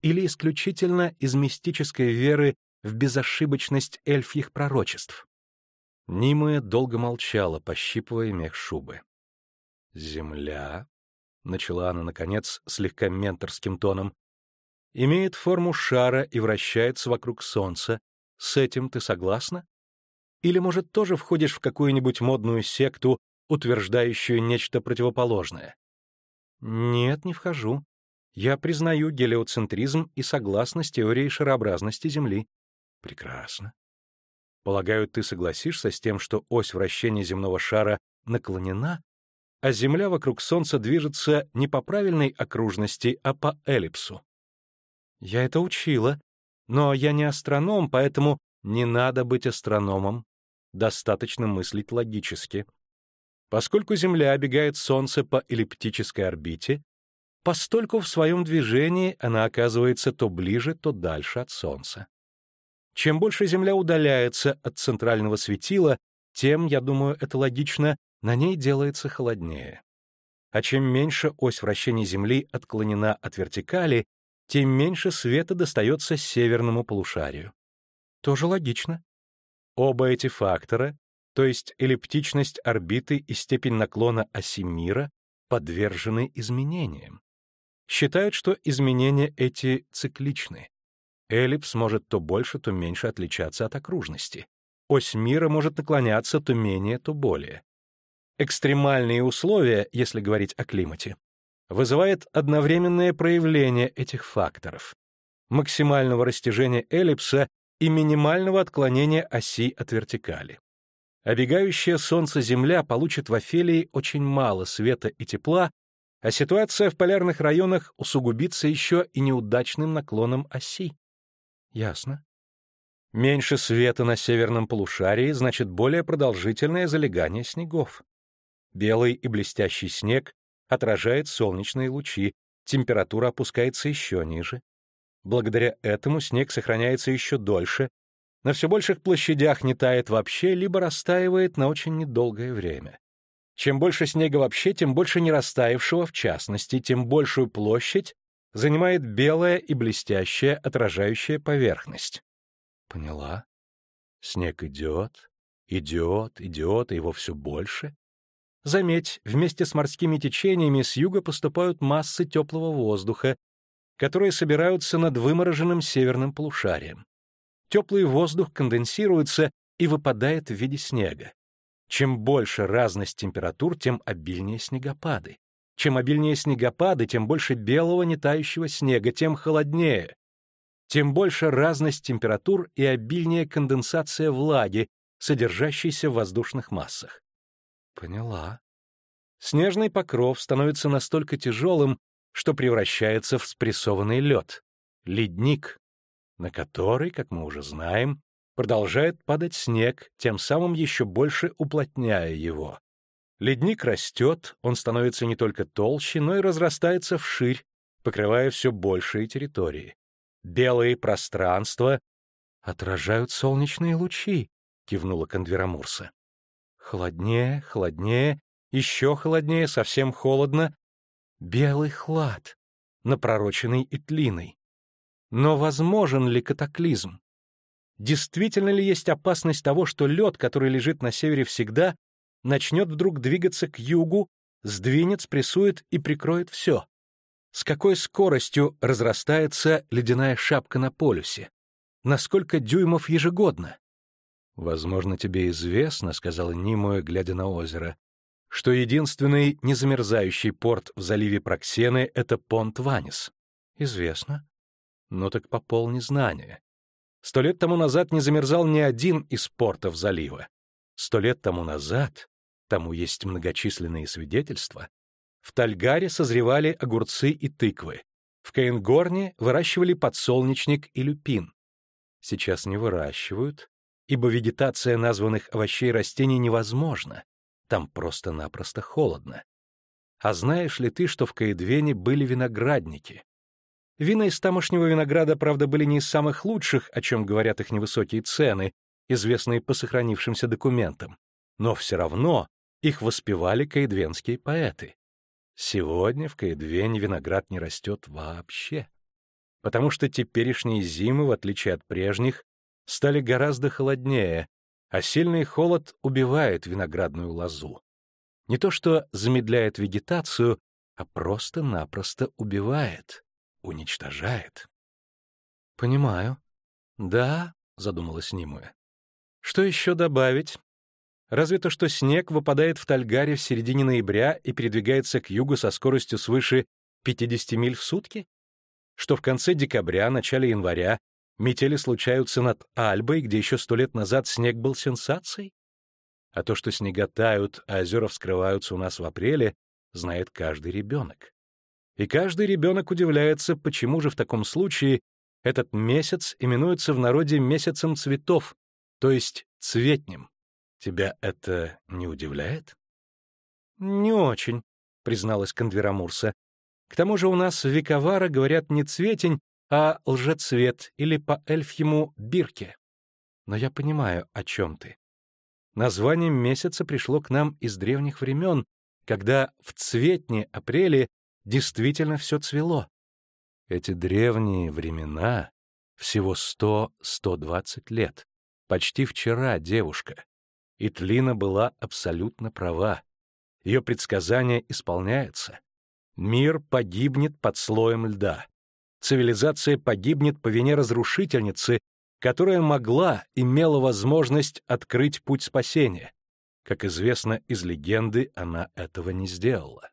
Или исключительно из мистической веры в безошибочность эльфьих пророчеств? Нимуя долго молчала, пощипывая мех шубы. «Земля», — начала она, наконец, слегка менторским тоном, — «имеет форму шара и вращается вокруг Солнца, с этим ты согласна? Или, может, тоже входишь в какую-нибудь модную секту, утверждающую нечто противоположное? Нет, не вхожу. Я признаю гелиоцентризм и согласна с теорией шарообразности Земли. Прекрасно. Полагаю, ты согласишься с тем, что ось вращения земного шара наклонена, а Земля вокруг Солнца движется не по правильной окружности, а по эллипсу. Я это учила, но я не астроном, поэтому не надо быть астрономом. Достаточно мыслить логически. Поскольку Земля обегает Солнце по эллиптической орбите, постольку в своем движении она оказывается то ближе, то дальше от Солнца. Чем больше Земля удаляется от центрального светила, тем, я думаю, это логично, на ней делается холоднее. А чем меньше ось вращения Земли отклонена от вертикали, тем меньше света достается северному полушарию. Тоже логично. Оба эти фактора, то есть эллиптичность орбиты и степень наклона оси мира, подвержены изменениям. Считают, что изменения эти цикличны. Эллипс может то больше, то меньше отличаться от окружности. Ось мира может наклоняться то менее, то более. Экстремальные условия, если говорить о климате, вызывает одновременное проявление этих факторов — максимального растяжения эллипса и минимального отклонения оси от вертикали. Обегающая Солнце Земля получит в Офелии очень мало света и тепла, а ситуация в полярных районах усугубится еще и неудачным наклоном оси. Ясно. Меньше света на северном полушарии значит более продолжительное залегание снегов. Белый и блестящий снег отражает солнечные лучи, температура опускается еще ниже. Благодаря этому снег сохраняется еще дольше, на все больших площадях не тает вообще, либо растаивает на очень недолгое время. Чем больше снега вообще, тем больше не растаявшего в частности, тем большую площадь занимает белая и блестящая отражающая поверхность. Поняла. Снег идет, идет, идет, и его все больше. Заметь, вместе с морскими течениями с юга поступают массы теплого воздуха, которые собираются над вымороженным северным полушарием. Теплый воздух конденсируется и выпадает в виде снега. Чем больше разность температур, тем обильнее снегопады. Чем обильнее снегопады, тем больше белого нетающего снега, тем холоднее. Тем больше разность температур и обильнее конденсация влаги, содержащейся в воздушных массах. Поняла. Снежный покров становится настолько тяжелым, что превращается в спрессованный лед, ледник, на который, как мы уже знаем, продолжает падать снег, тем самым еще больше уплотняя его. Ледник растет, он становится не только толще, но и разрастается вширь, покрывая все большие территории. Белые пространства отражают солнечные лучи, кивнула Кондверамурса. Холоднее, холоднее, еще холоднее, совсем холодно. Белый хлад, напророченный Итлиной. Но возможен ли катаклизм? Действительно ли есть опасность того, что лед, который лежит на севере всегда, начнет вдруг двигаться к югу, сдвинет, спрессует и прикроет все? С какой скоростью разрастается ледяная шапка на полюсе? На сколько дюймов ежегодно? «Возможно, тебе известно, — сказала Нимуэ, глядя на озеро, — что единственный незамерзающий порт в заливе Проксены — это понт Ванис. Известно. Ну так пополни знания. Сто лет тому назад не замерзал ни один из портов залива. Сто лет тому назад, тому есть многочисленные свидетельства, в Тальгаре созревали огурцы и тыквы, в Каингорне выращивали подсолнечник и люпин. Сейчас не выращивают, ибо вегетация названных овощей и растений невозможна, там просто-напросто холодно. А знаешь ли ты, что в Каэдвене были виноградники? Вина из тамошнего винограда, правда, были не из самых лучших, о чем говорят их невысокие цены, известные по сохранившимся документам, но все равно их воспевали каэдвенские поэты. Сегодня в Каэдвене виноград не растет вообще, потому что теперешние зимы, в отличие от прежних, стали гораздо холоднее, а сильный холод убивает виноградную лозу. Не то что замедляет вегетацию, а просто-напросто убивает уничтожает. Понимаю. Да, задумалась Нимуя. Что еще добавить? Разве то, что снег выпадает в Тальгаре в середине ноября и передвигается к югу со скоростью свыше 50 миль в сутки? Что в конце декабря, начале января метели случаются над Альбой, где еще сто лет назад снег был сенсацией? А то, что снега тают, а озера вскрываются у нас в апреле, знает каждый ребенок. И каждый ребенок удивляется, почему же в таком случае этот месяц именуется в народе месяцем цветов, то есть цветнем. Тебя это не удивляет? Не очень, призналась Кондверамурса. К тому же у нас в Виковара говорят не цветень, а лжецвет или по-эльфьему бирке. Но я понимаю, о чем ты. Название месяца пришло к нам из древних времен, когда в цветне апреле действительно все цвело. Эти древние времена — всего сто-сто двадцать лет. Почти вчера девушка. И Тлина была абсолютно права. Ее предсказание исполняется. Мир погибнет под слоем льда. Цивилизация погибнет по вине разрушительницы, которая могла, имела возможность открыть путь спасения. Как известно из легенды, она этого не сделала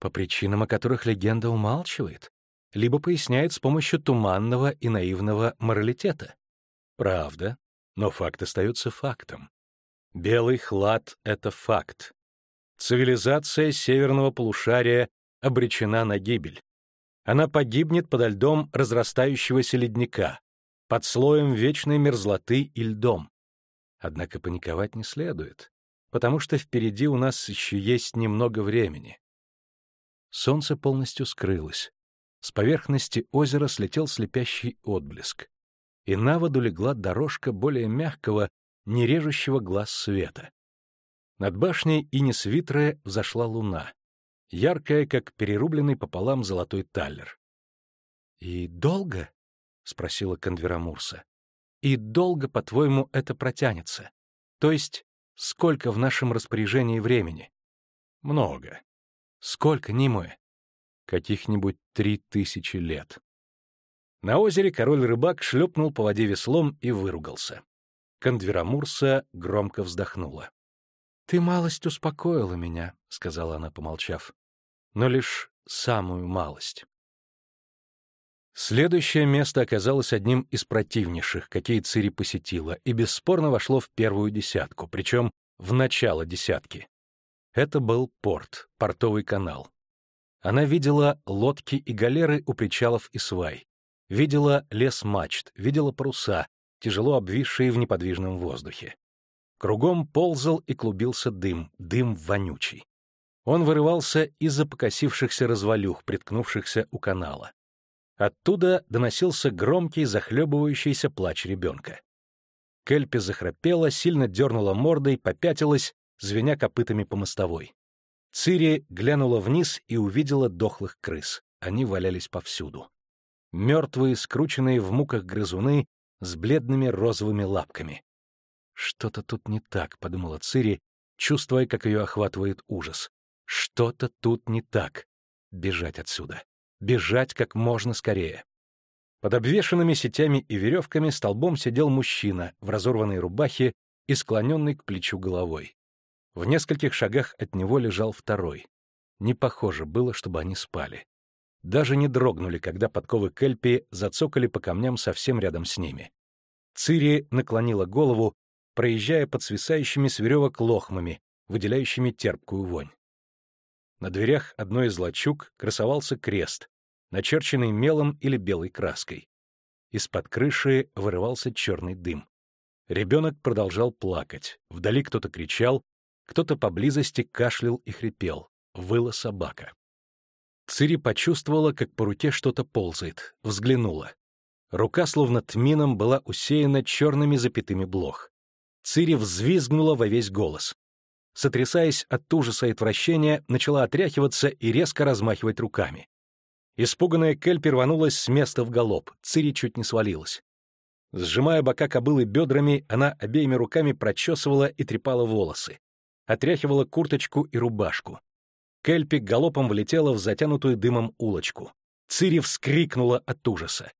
по причинам, о которых легенда умалчивает, либо поясняет с помощью туманного и наивного моралитета. Правда, но факт остается фактом. Белый хлад — это факт. Цивилизация северного полушария обречена на гибель. Она погибнет подо льдом разрастающегося ледника, под слоем вечной мерзлоты и льдом. Однако паниковать не следует, потому что впереди у нас еще есть немного времени. Солнце полностью скрылось. С поверхности озера слетел слепящий отблеск. И на воду легла дорожка более мягкого, не режущего глаз света. Над башней Инисвитре взошла луна, яркая, как перерубленный пополам золотой таллер. — И долго? — спросила Кондверамурса. — И долго, по-твоему, это протянется? То есть, сколько в нашем распоряжении времени? — Много. Сколько, Нимуэ? Каких-нибудь три тысячи лет. На озере король-рыбак шлепнул по воде веслом и выругался. Кондверамурса громко вздохнула. — Ты малость успокоила меня, — сказала она, помолчав, — но лишь самую малость. Следующее место оказалось одним из противнейших, какие Цири посетила, и бесспорно вошло в первую десятку, причем в начало десятки. Это был порт, портовый канал. Она видела лодки и галеры у причалов и свай, видела лес мачт, видела паруса, тяжело обвисшие в неподвижном воздухе. Кругом ползал и клубился дым, дым вонючий. Он вырывался из-за покосившихся развалюх, приткнувшихся у канала. Оттуда доносился громкий, захлебывающийся плач ребенка. Кельпи захрапела, сильно дернула мордой, попятилась, звеня копытами по мостовой. Цири глянула вниз и увидела дохлых крыс. Они валялись повсюду. Мертвые, скрученные в муках грызуны с бледными розовыми лапками. «Что-то тут не так», — подумала Цири, чувствуя, как ее охватывает ужас. «Что-то тут не так. Бежать отсюда бежать как можно скорее. Под обвешанными сетями и веревками столбом сидел мужчина в разорванной рубахе и склоненный к плечу головой. В нескольких шагах от него лежал второй. Не похоже было, чтобы они спали. Даже не дрогнули, когда подковы Кельпи зацокали по камням совсем рядом с ними. Цири наклонила голову, проезжая под свисающими с веревок лохмами, выделяющими терпкую вонь. На дверях одной из лачуг красовался крест, начерченный мелом или белой краской. Из-под крыши вырывался черный дым. Ребенок продолжал плакать. Вдали кто-то кричал, кто-то поблизости кашлял и хрипел. Выла собака. Цири почувствовала, как по руке что-то ползает, взглянула. Рука, словно тмином, была усеяна черными запятыми блох. Цири взвизгнула во весь голос сотрясаясь от ужаса и отвращения, начала отряхиваться и резко размахивать руками. Испуганная Кельпи рванулась с места в галоп, Цири чуть не свалилась. Сжимая бока кобылы бедрами, она обеими руками прочесывала и трепала волосы, отряхивала курточку и рубашку. Кельпи галопом влетела в затянутую дымом улочку. Цири вскрикнула от ужаса.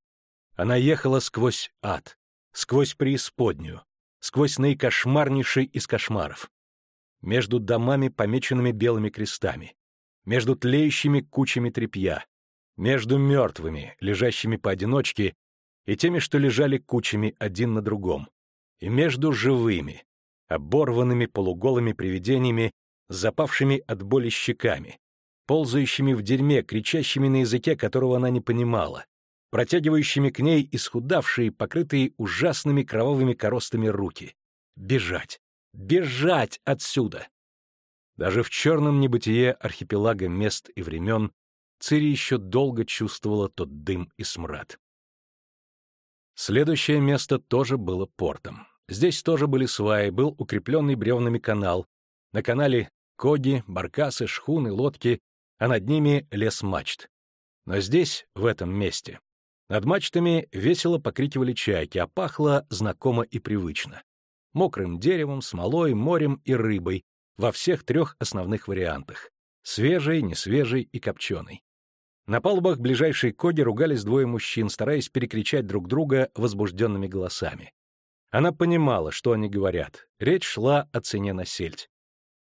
Она ехала сквозь ад, сквозь преисподнюю, сквозь наикошмарнейший из кошмаров между домами, помеченными белыми крестами, между тлеющими кучами тряпья, между мертвыми, лежащими поодиночке, и теми, что лежали кучами один на другом, и между живыми, оборванными полуголыми привидениями, запавшими от боли щеками, ползающими в дерьме, кричащими на языке, которого она не понимала, протягивающими к ней исхудавшие, покрытые ужасными кровавыми коростами руки. Бежать! Бежать отсюда! Даже в черном небытие архипелага мест и времен Цири еще долго чувствовала тот дым и смрад. Следующее место тоже было портом. Здесь тоже были сваи, был укрепленный бревнами канал. На канале коги, баркасы, шхуны, лодки, а над ними лес мачт. Но здесь, в этом месте, над мачтами весело покрикивали чайки, а пахло знакомо и привычно мокрым деревом, смолой, морем и рыбой во всех трех основных вариантах — свежей, несвежей и копченой. На палубах ближайшей коги ругались двое мужчин, стараясь перекричать друг друга возбужденными голосами. Она понимала, что они говорят. Речь шла о цене на сельдь.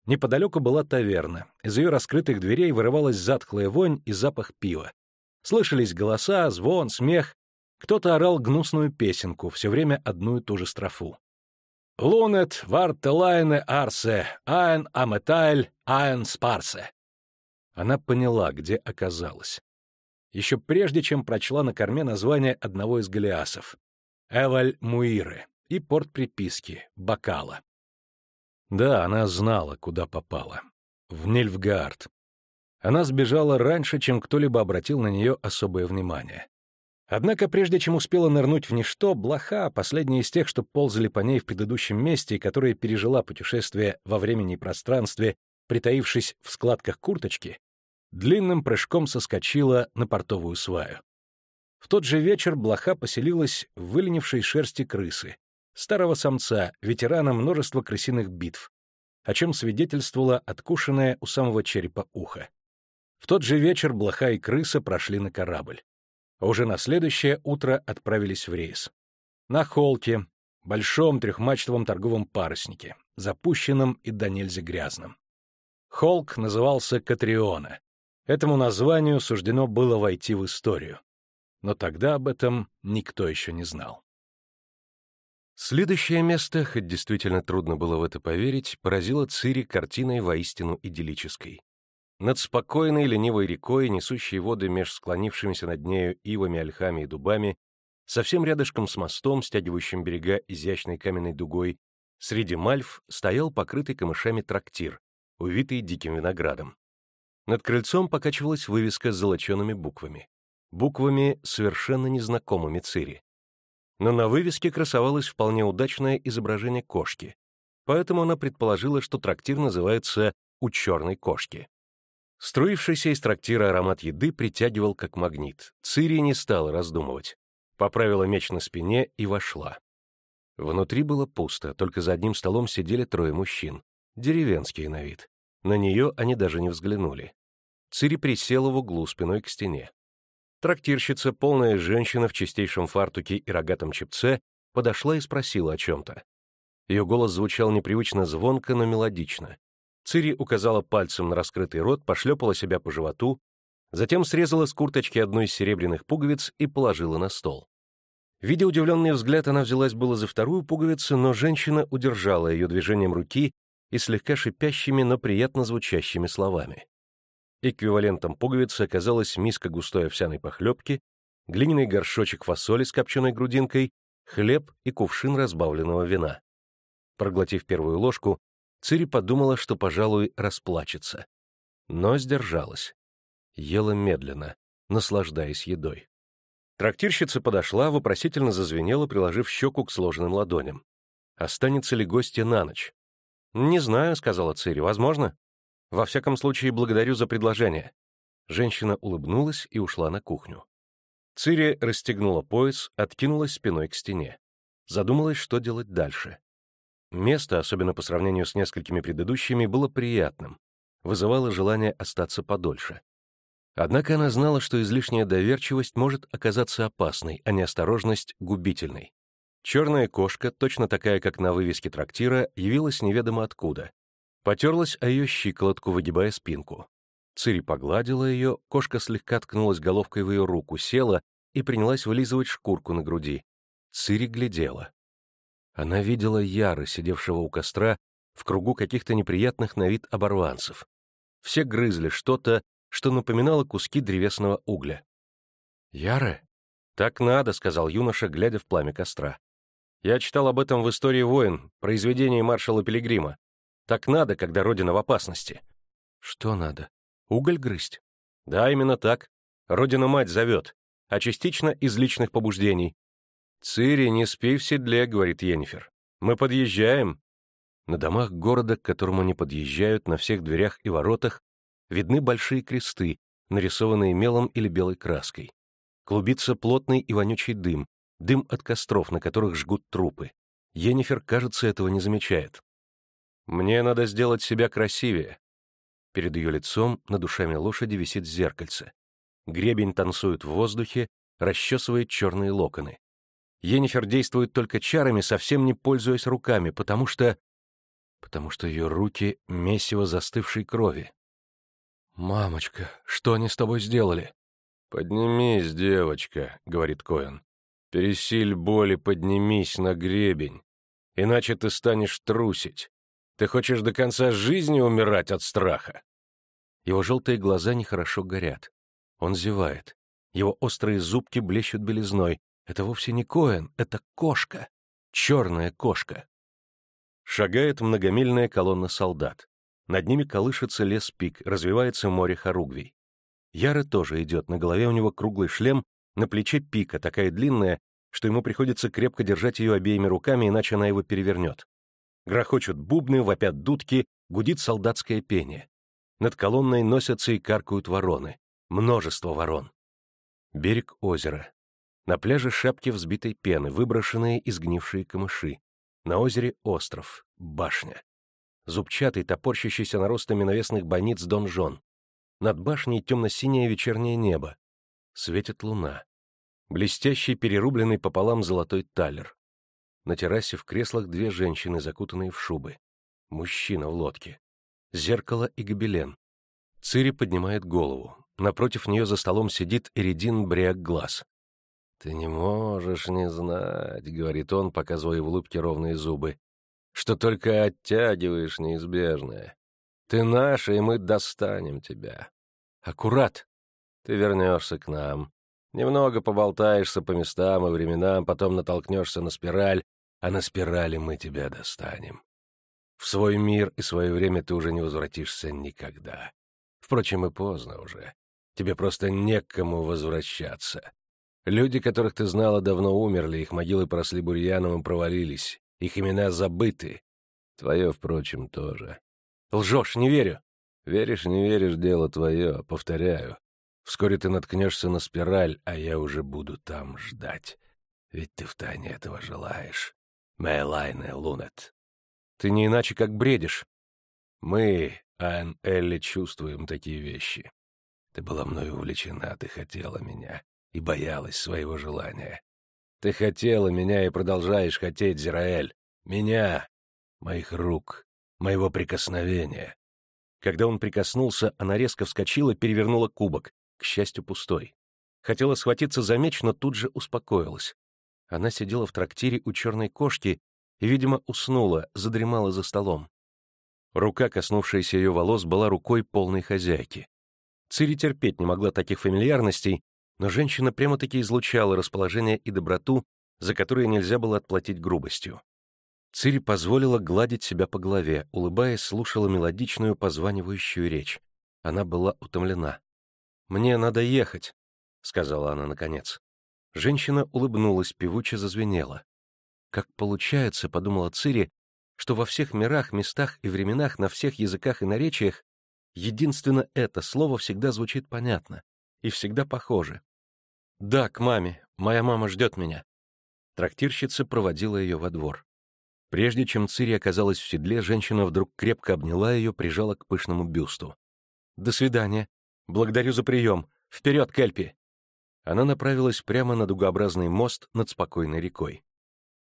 Неподалеку была таверна. Из ее раскрытых дверей вырывалась затхлая вонь и запах пива. Слышались голоса, звон, смех. Кто-то орал гнусную песенку, все время одну и ту же строфу. Лунет вартелайне арсе, айн аметайль, айн спарсе. Она поняла, где оказалась. Еще прежде, чем прочла на корме название одного из галеасов — Эваль Муиры и порт приписки — Бакала. Да, она знала, куда попала. В Нильфгаард. Она сбежала раньше, чем кто-либо обратил на нее особое внимание. Однако, прежде чем успела нырнуть в ничто, блоха, последняя из тех, что ползали по ней в предыдущем месте и которая пережила путешествие во времени и пространстве, притаившись в складках курточки, длинным прыжком соскочила на портовую сваю. В тот же вечер блоха поселилась в выленившей шерсти крысы, старого самца, ветерана множества крысиных битв, о чем свидетельствовало откушенное у самого черепа ухо. В тот же вечер блоха и крыса прошли на корабль. а уже на следующее утро отправились в рейс. На холке, большом трехмачтовом торговом паруснике, запущенном и до нельзя грязном. Холк назывался Катриона. Этому названию суждено было войти в историю. Но тогда об этом никто еще не знал. Следующее место, хоть действительно трудно было в это поверить, поразило Цири картиной воистину идиллической. Над спокойной ленивой рекой, несущей воды меж склонившимися над нею ивами, ольхами и дубами, совсем рядышком с мостом, стягивающим берега изящной каменной дугой, среди мальв стоял покрытый камышами трактир, увитый диким виноградом. Над крыльцом покачивалась вывеска с золочеными буквами. Буквами, совершенно незнакомыми Цири но на вывеске красовалось вполне удачное изображение кошки, поэтому она предположила, что трактир называется «У черной кошки». Струившийся из трактира аромат еды притягивал как магнит. Цири не стала раздумывать. Поправила меч на спине и вошла. Внутри было пусто, только за одним столом сидели трое мужчин, деревенские на вид. На нее они даже не взглянули. Цири присела в углу спиной к стене. Трактирщица, полная женщина в чистейшем фартуке и рогатом чепце, подошла и спросила о чем-то. Ее голос звучал непривычно звонко, но мелодично. Цири указала пальцем на раскрытый рот, пошлепала себя по животу, затем срезала с курточки одну из серебряных пуговиц и положила на стол. Видя удивленный взгляд, она взялась было за вторую пуговицу, но женщина удержала ее движением руки и слегка шипящими, но приятно звучащими словами. Эквивалентом пуговицы оказалась миска густой овсяной похлебки, глиняный горшочек фасоли с копченой грудинкой, хлеб и кувшин разбавленного вина. Проглотив первую ложку, Цири подумала, что, пожалуй, расплачется. Но сдержалась. Ела медленно, наслаждаясь едой. Трактирщица подошла, вопросительно зазвенела, приложив щеку к сложенным ладоням. Останется ли гостья на ночь? «Не знаю», — сказала Цири, — «возможно». Во всяком случае, благодарю за предложение». Женщина улыбнулась и ушла на кухню. Цири расстегнула пояс, откинулась спиной к стене. Задумалась, что делать дальше. Место, особенно по сравнению с несколькими предыдущими, было приятным, вызывало желание остаться подольше. Однако она знала, что излишняя доверчивость может оказаться опасной, а неосторожность — губительной. Черная кошка, точно такая, как на вывеске трактира, явилась неведомо откуда, Потерлась о ее щиколотку, выгибая спинку. Цири погладила ее, кошка слегка ткнулась головкой в ее руку, села и принялась вылизывать шкурку на груди. Цири глядела. Она видела Яра, сидевшего у костра, в кругу каких-то неприятных на вид оборванцев. Все грызли что-то, что напоминало куски древесного угля. «Яра?» «Так надо», — сказал юноша, глядя в пламя костра. «Я читал об этом в «Истории войн», произведении маршала Пилигрима. Так надо, когда Родина в опасности. Что надо? Уголь грызть? Да, именно так. Родина-мать зовет, а частично из личных побуждений. «Цири, не спи в седле», — говорит Йеннифер. «Мы подъезжаем». На домах города, к которому они подъезжают, на всех дверях и воротах, видны большие кресты, нарисованные мелом или белой краской. Клубится плотный и вонючий дым, дым от костров, на которых жгут трупы. Йеннифер, кажется, этого не замечает. Мне надо сделать себя красивее. Перед ее лицом над душами лошади висит зеркальце. Гребень танцует в воздухе, расчесывает черные локоны. Енифер действует только чарами, совсем не пользуясь руками, потому что... потому что ее руки — месиво застывшей крови. «Мамочка, что они с тобой сделали?» «Поднимись, девочка», — говорит Коэн. «Пересиль боли, поднимись на гребень, иначе ты станешь трусить. Ты хочешь до конца жизни умирать от страха?» Его желтые глаза нехорошо горят. Он зевает. Его острые зубки блещут белизной. Это вовсе не Коэн, это кошка. Черная кошка. Шагает многомильная колонна солдат. Над ними колышется лес пик, развивается море хоругвий. Яра тоже идет, на голове у него круглый шлем, на плече пика, такая длинная, что ему приходится крепко держать ее обеими руками, иначе она его перевернет. Грохочут бубны, вопят дудки, гудит солдатское пение. Над колонной носятся и каркают вороны. Множество ворон. Берег озера. На пляже шапки взбитой пены, выброшенные изгнившие камыши. На озере остров, башня. Зубчатый, топорщащийся наростами навесных бойниц донжон. Над башней темно-синее вечернее небо. Светит луна. Блестящий, перерубленный пополам золотой талер. На террасе в креслах две женщины, закутанные в шубы. Мужчина в лодке. Зеркало и гобелен. Цири поднимает голову. Напротив нее за столом сидит Эридин Бриак Глаз. «Ты не можешь не знать», — говорит он, показывая в улыбке ровные зубы, «что только оттягиваешь неизбежное. Ты наша, и мы достанем тебя. Аккурат. Ты вернешься к нам. Немного поболтаешься по местам и временам, потом натолкнешься на спираль, а на спирали мы тебя достанем. В свой мир и свое время ты уже не возвратишься никогда. Впрочем, и поздно уже. Тебе просто некому возвращаться. Люди, которых ты знала, давно умерли, их могилы поросли бурьяном и провалились. Их имена забыты. Твое, впрочем, тоже. Лжешь, не верю. Веришь, не веришь, дело твое, повторяю. Вскоре ты наткнешься на спираль, а я уже буду там ждать. Ведь ты втайне этого желаешь. Мэйлайне Лунет. Ты не иначе как бредишь. Мы, Ан Элли, чувствуем такие вещи. Ты была мною увлечена, ты хотела меня и боялась своего желания. Ты хотела меня и продолжаешь хотеть, Зираэль. Меня, моих рук, моего прикосновения. Когда он прикоснулся, она резко вскочила, перевернула кубок, к счастью, пустой. Хотела схватиться за меч, но тут же успокоилась. Она сидела в трактире у черной кошки и, видимо, уснула, задремала за столом. Рука, коснувшаяся ее волос, была рукой полной хозяйки. Цири терпеть не могла таких фамильярностей, но женщина прямо-таки излучала расположение и доброту, за которые нельзя было отплатить грубостью. Цири позволила гладить себя по голове, улыбаясь, слушала мелодичную, позванивающую речь. Она была утомлена. «Мне надо ехать», — сказала она наконец. Женщина улыбнулась, певуче зазвенела. «Как получается», — подумала Цири, что во всех мирах, местах и временах, на всех языках и наречиях единственно это слово всегда звучит понятно и всегда похоже. «Да, к маме. Моя мама ждет меня». Трактирщица проводила ее во двор. Прежде чем Цири оказалась в седле, женщина вдруг крепко обняла ее, прижала к пышному бюсту. «До свидания. Благодарю за прием. Вперед, Кельпи!» Она направилась прямо на дугообразный мост над спокойной рекой.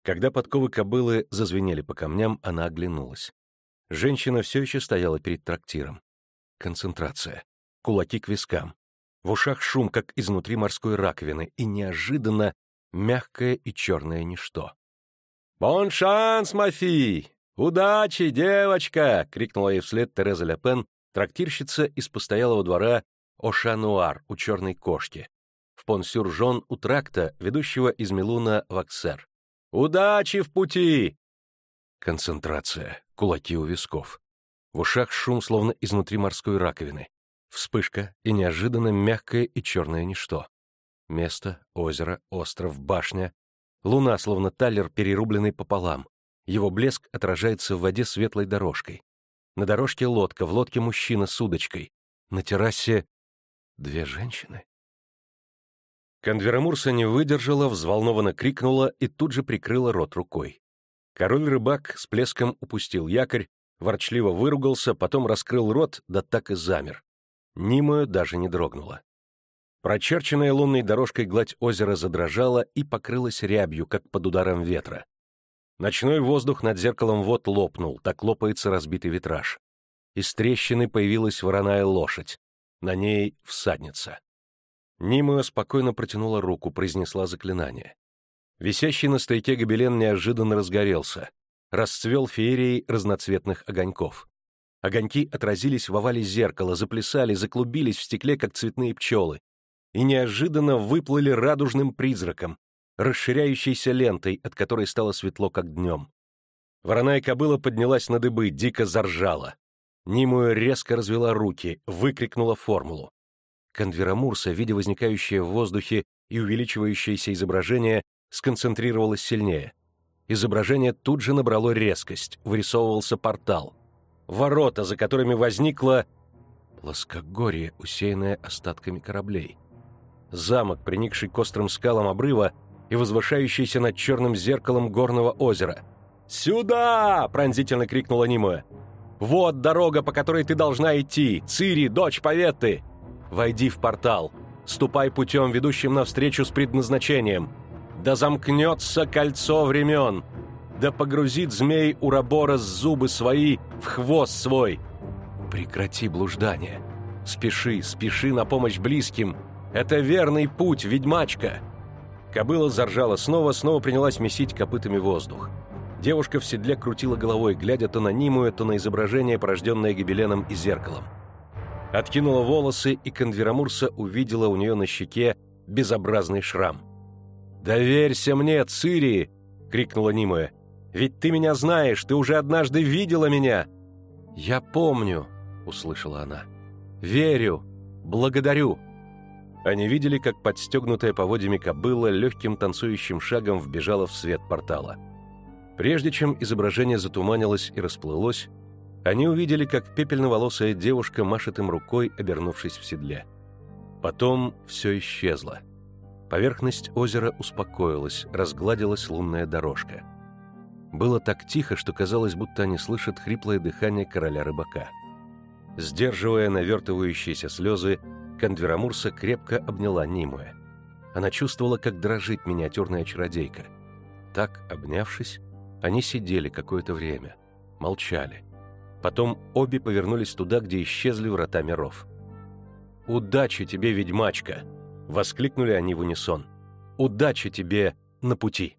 Когда подковы кобылы зазвенели по камням, она оглянулась. Женщина все еще стояла перед трактиром. Концентрация. Кулаки к вискам. В ушах шум, как изнутри морской раковины, и неожиданно мягкое и черное ничто. «Бон шанс, Мафи! Удачи, девочка!» — крикнула ей вслед Тереза Ляпен, трактирщица из постоялого двора Ошануар у черной кошки, в Понсюржон у тракта, ведущего из Милуна в Аксер. «Удачи в пути!» Концентрация, кулаки у висков. В ушах шум, словно изнутри морской раковины. Вспышка и неожиданно мягкое и черное ничто. Место, озеро, остров, башня, Луна, словно талер, перерубленный пополам. Его блеск отражается в воде светлой дорожкой. На дорожке лодка, в лодке мужчина с удочкой. На террасе две женщины. Конверамурса не выдержала, взволнованно крикнула и тут же прикрыла рот рукой. Король-рыбак с плеском упустил якорь, ворчливо выругался, потом раскрыл рот, да так и замер. Нимою даже не дрогнула. Прочерченная лунной дорожкой гладь озера задрожала и покрылась рябью, как под ударом ветра. Ночной воздух над зеркалом вод лопнул, так лопается разбитый витраж. Из трещины появилась вороная лошадь. На ней всадница. Нимуя спокойно протянула руку, произнесла заклинание. Висящий на стойке гобелен неожиданно разгорелся. Расцвел феерией разноцветных огоньков. Огоньки отразились в овале зеркала, заплясали, заклубились в стекле, как цветные пчелы, и неожиданно выплыли радужным призраком, расширяющейся лентой, от которой стало светло, как днем. Вороная кобыла поднялась на дыбы, дико заржала. Нимуя резко развела руки, выкрикнула формулу. Конверамурса, видя возникающее в воздухе и увеличивающееся изображение, сконцентрировалась сильнее. Изображение тут же набрало резкость, вырисовывался портал. Ворота, за которыми возникло плоскогорье, усеянное остатками кораблей замок, приникший к острым скалам обрыва и возвышающийся над черным зеркалом горного озера. «Сюда!» — пронзительно крикнула Нимуэ. «Вот дорога, по которой ты должна идти! Цири, дочь Поветты! Войди в портал! Ступай путем, ведущим навстречу с предназначением. Да замкнется кольцо времен. Да погрузит змей Ураборос зубы свои в хвост свой. Прекрати блуждание. Спеши, спеши на помощь близким. Это верный путь, ведьмачка. Кобыла заржала снова, снова принялась месить копытами воздух. Девушка в седле крутила головой, глядя то на Нимую, то на изображение, порожденное гобеленом и зеркалом. Откинула волосы, и Конверамурса увидела у нее на щеке безобразный шрам. «Доверься мне, Цири!» — крикнула Нимуя. «Ведь ты меня знаешь, ты уже однажды видела меня!» «Я помню», — услышала она. «Верю! Благодарю!» Они видели, как подстегнутая поводьями кобыла легким танцующим шагом вбежала в свет портала. Прежде чем изображение затуманилось и расплылось, они увидели, как пепельноволосая девушка машет им рукой, обернувшись в седле. Потом все исчезло. Поверхность озера успокоилась, разгладилась лунная дорожка. Было так тихо, что казалось, будто они слышат хриплое дыхание короля-рыбака. Сдерживая навертывающиеся слезы, Кондверамурса крепко обняла Нимуэ. Она чувствовала, как дрожит миниатюрная чародейка. Так, обнявшись, они сидели какое-то время, молчали. Потом обе повернулись туда, где исчезли врата миров. «Удачи тебе, ведьмачка!» — воскликнули они в унисон. «Удачи тебе на пути!»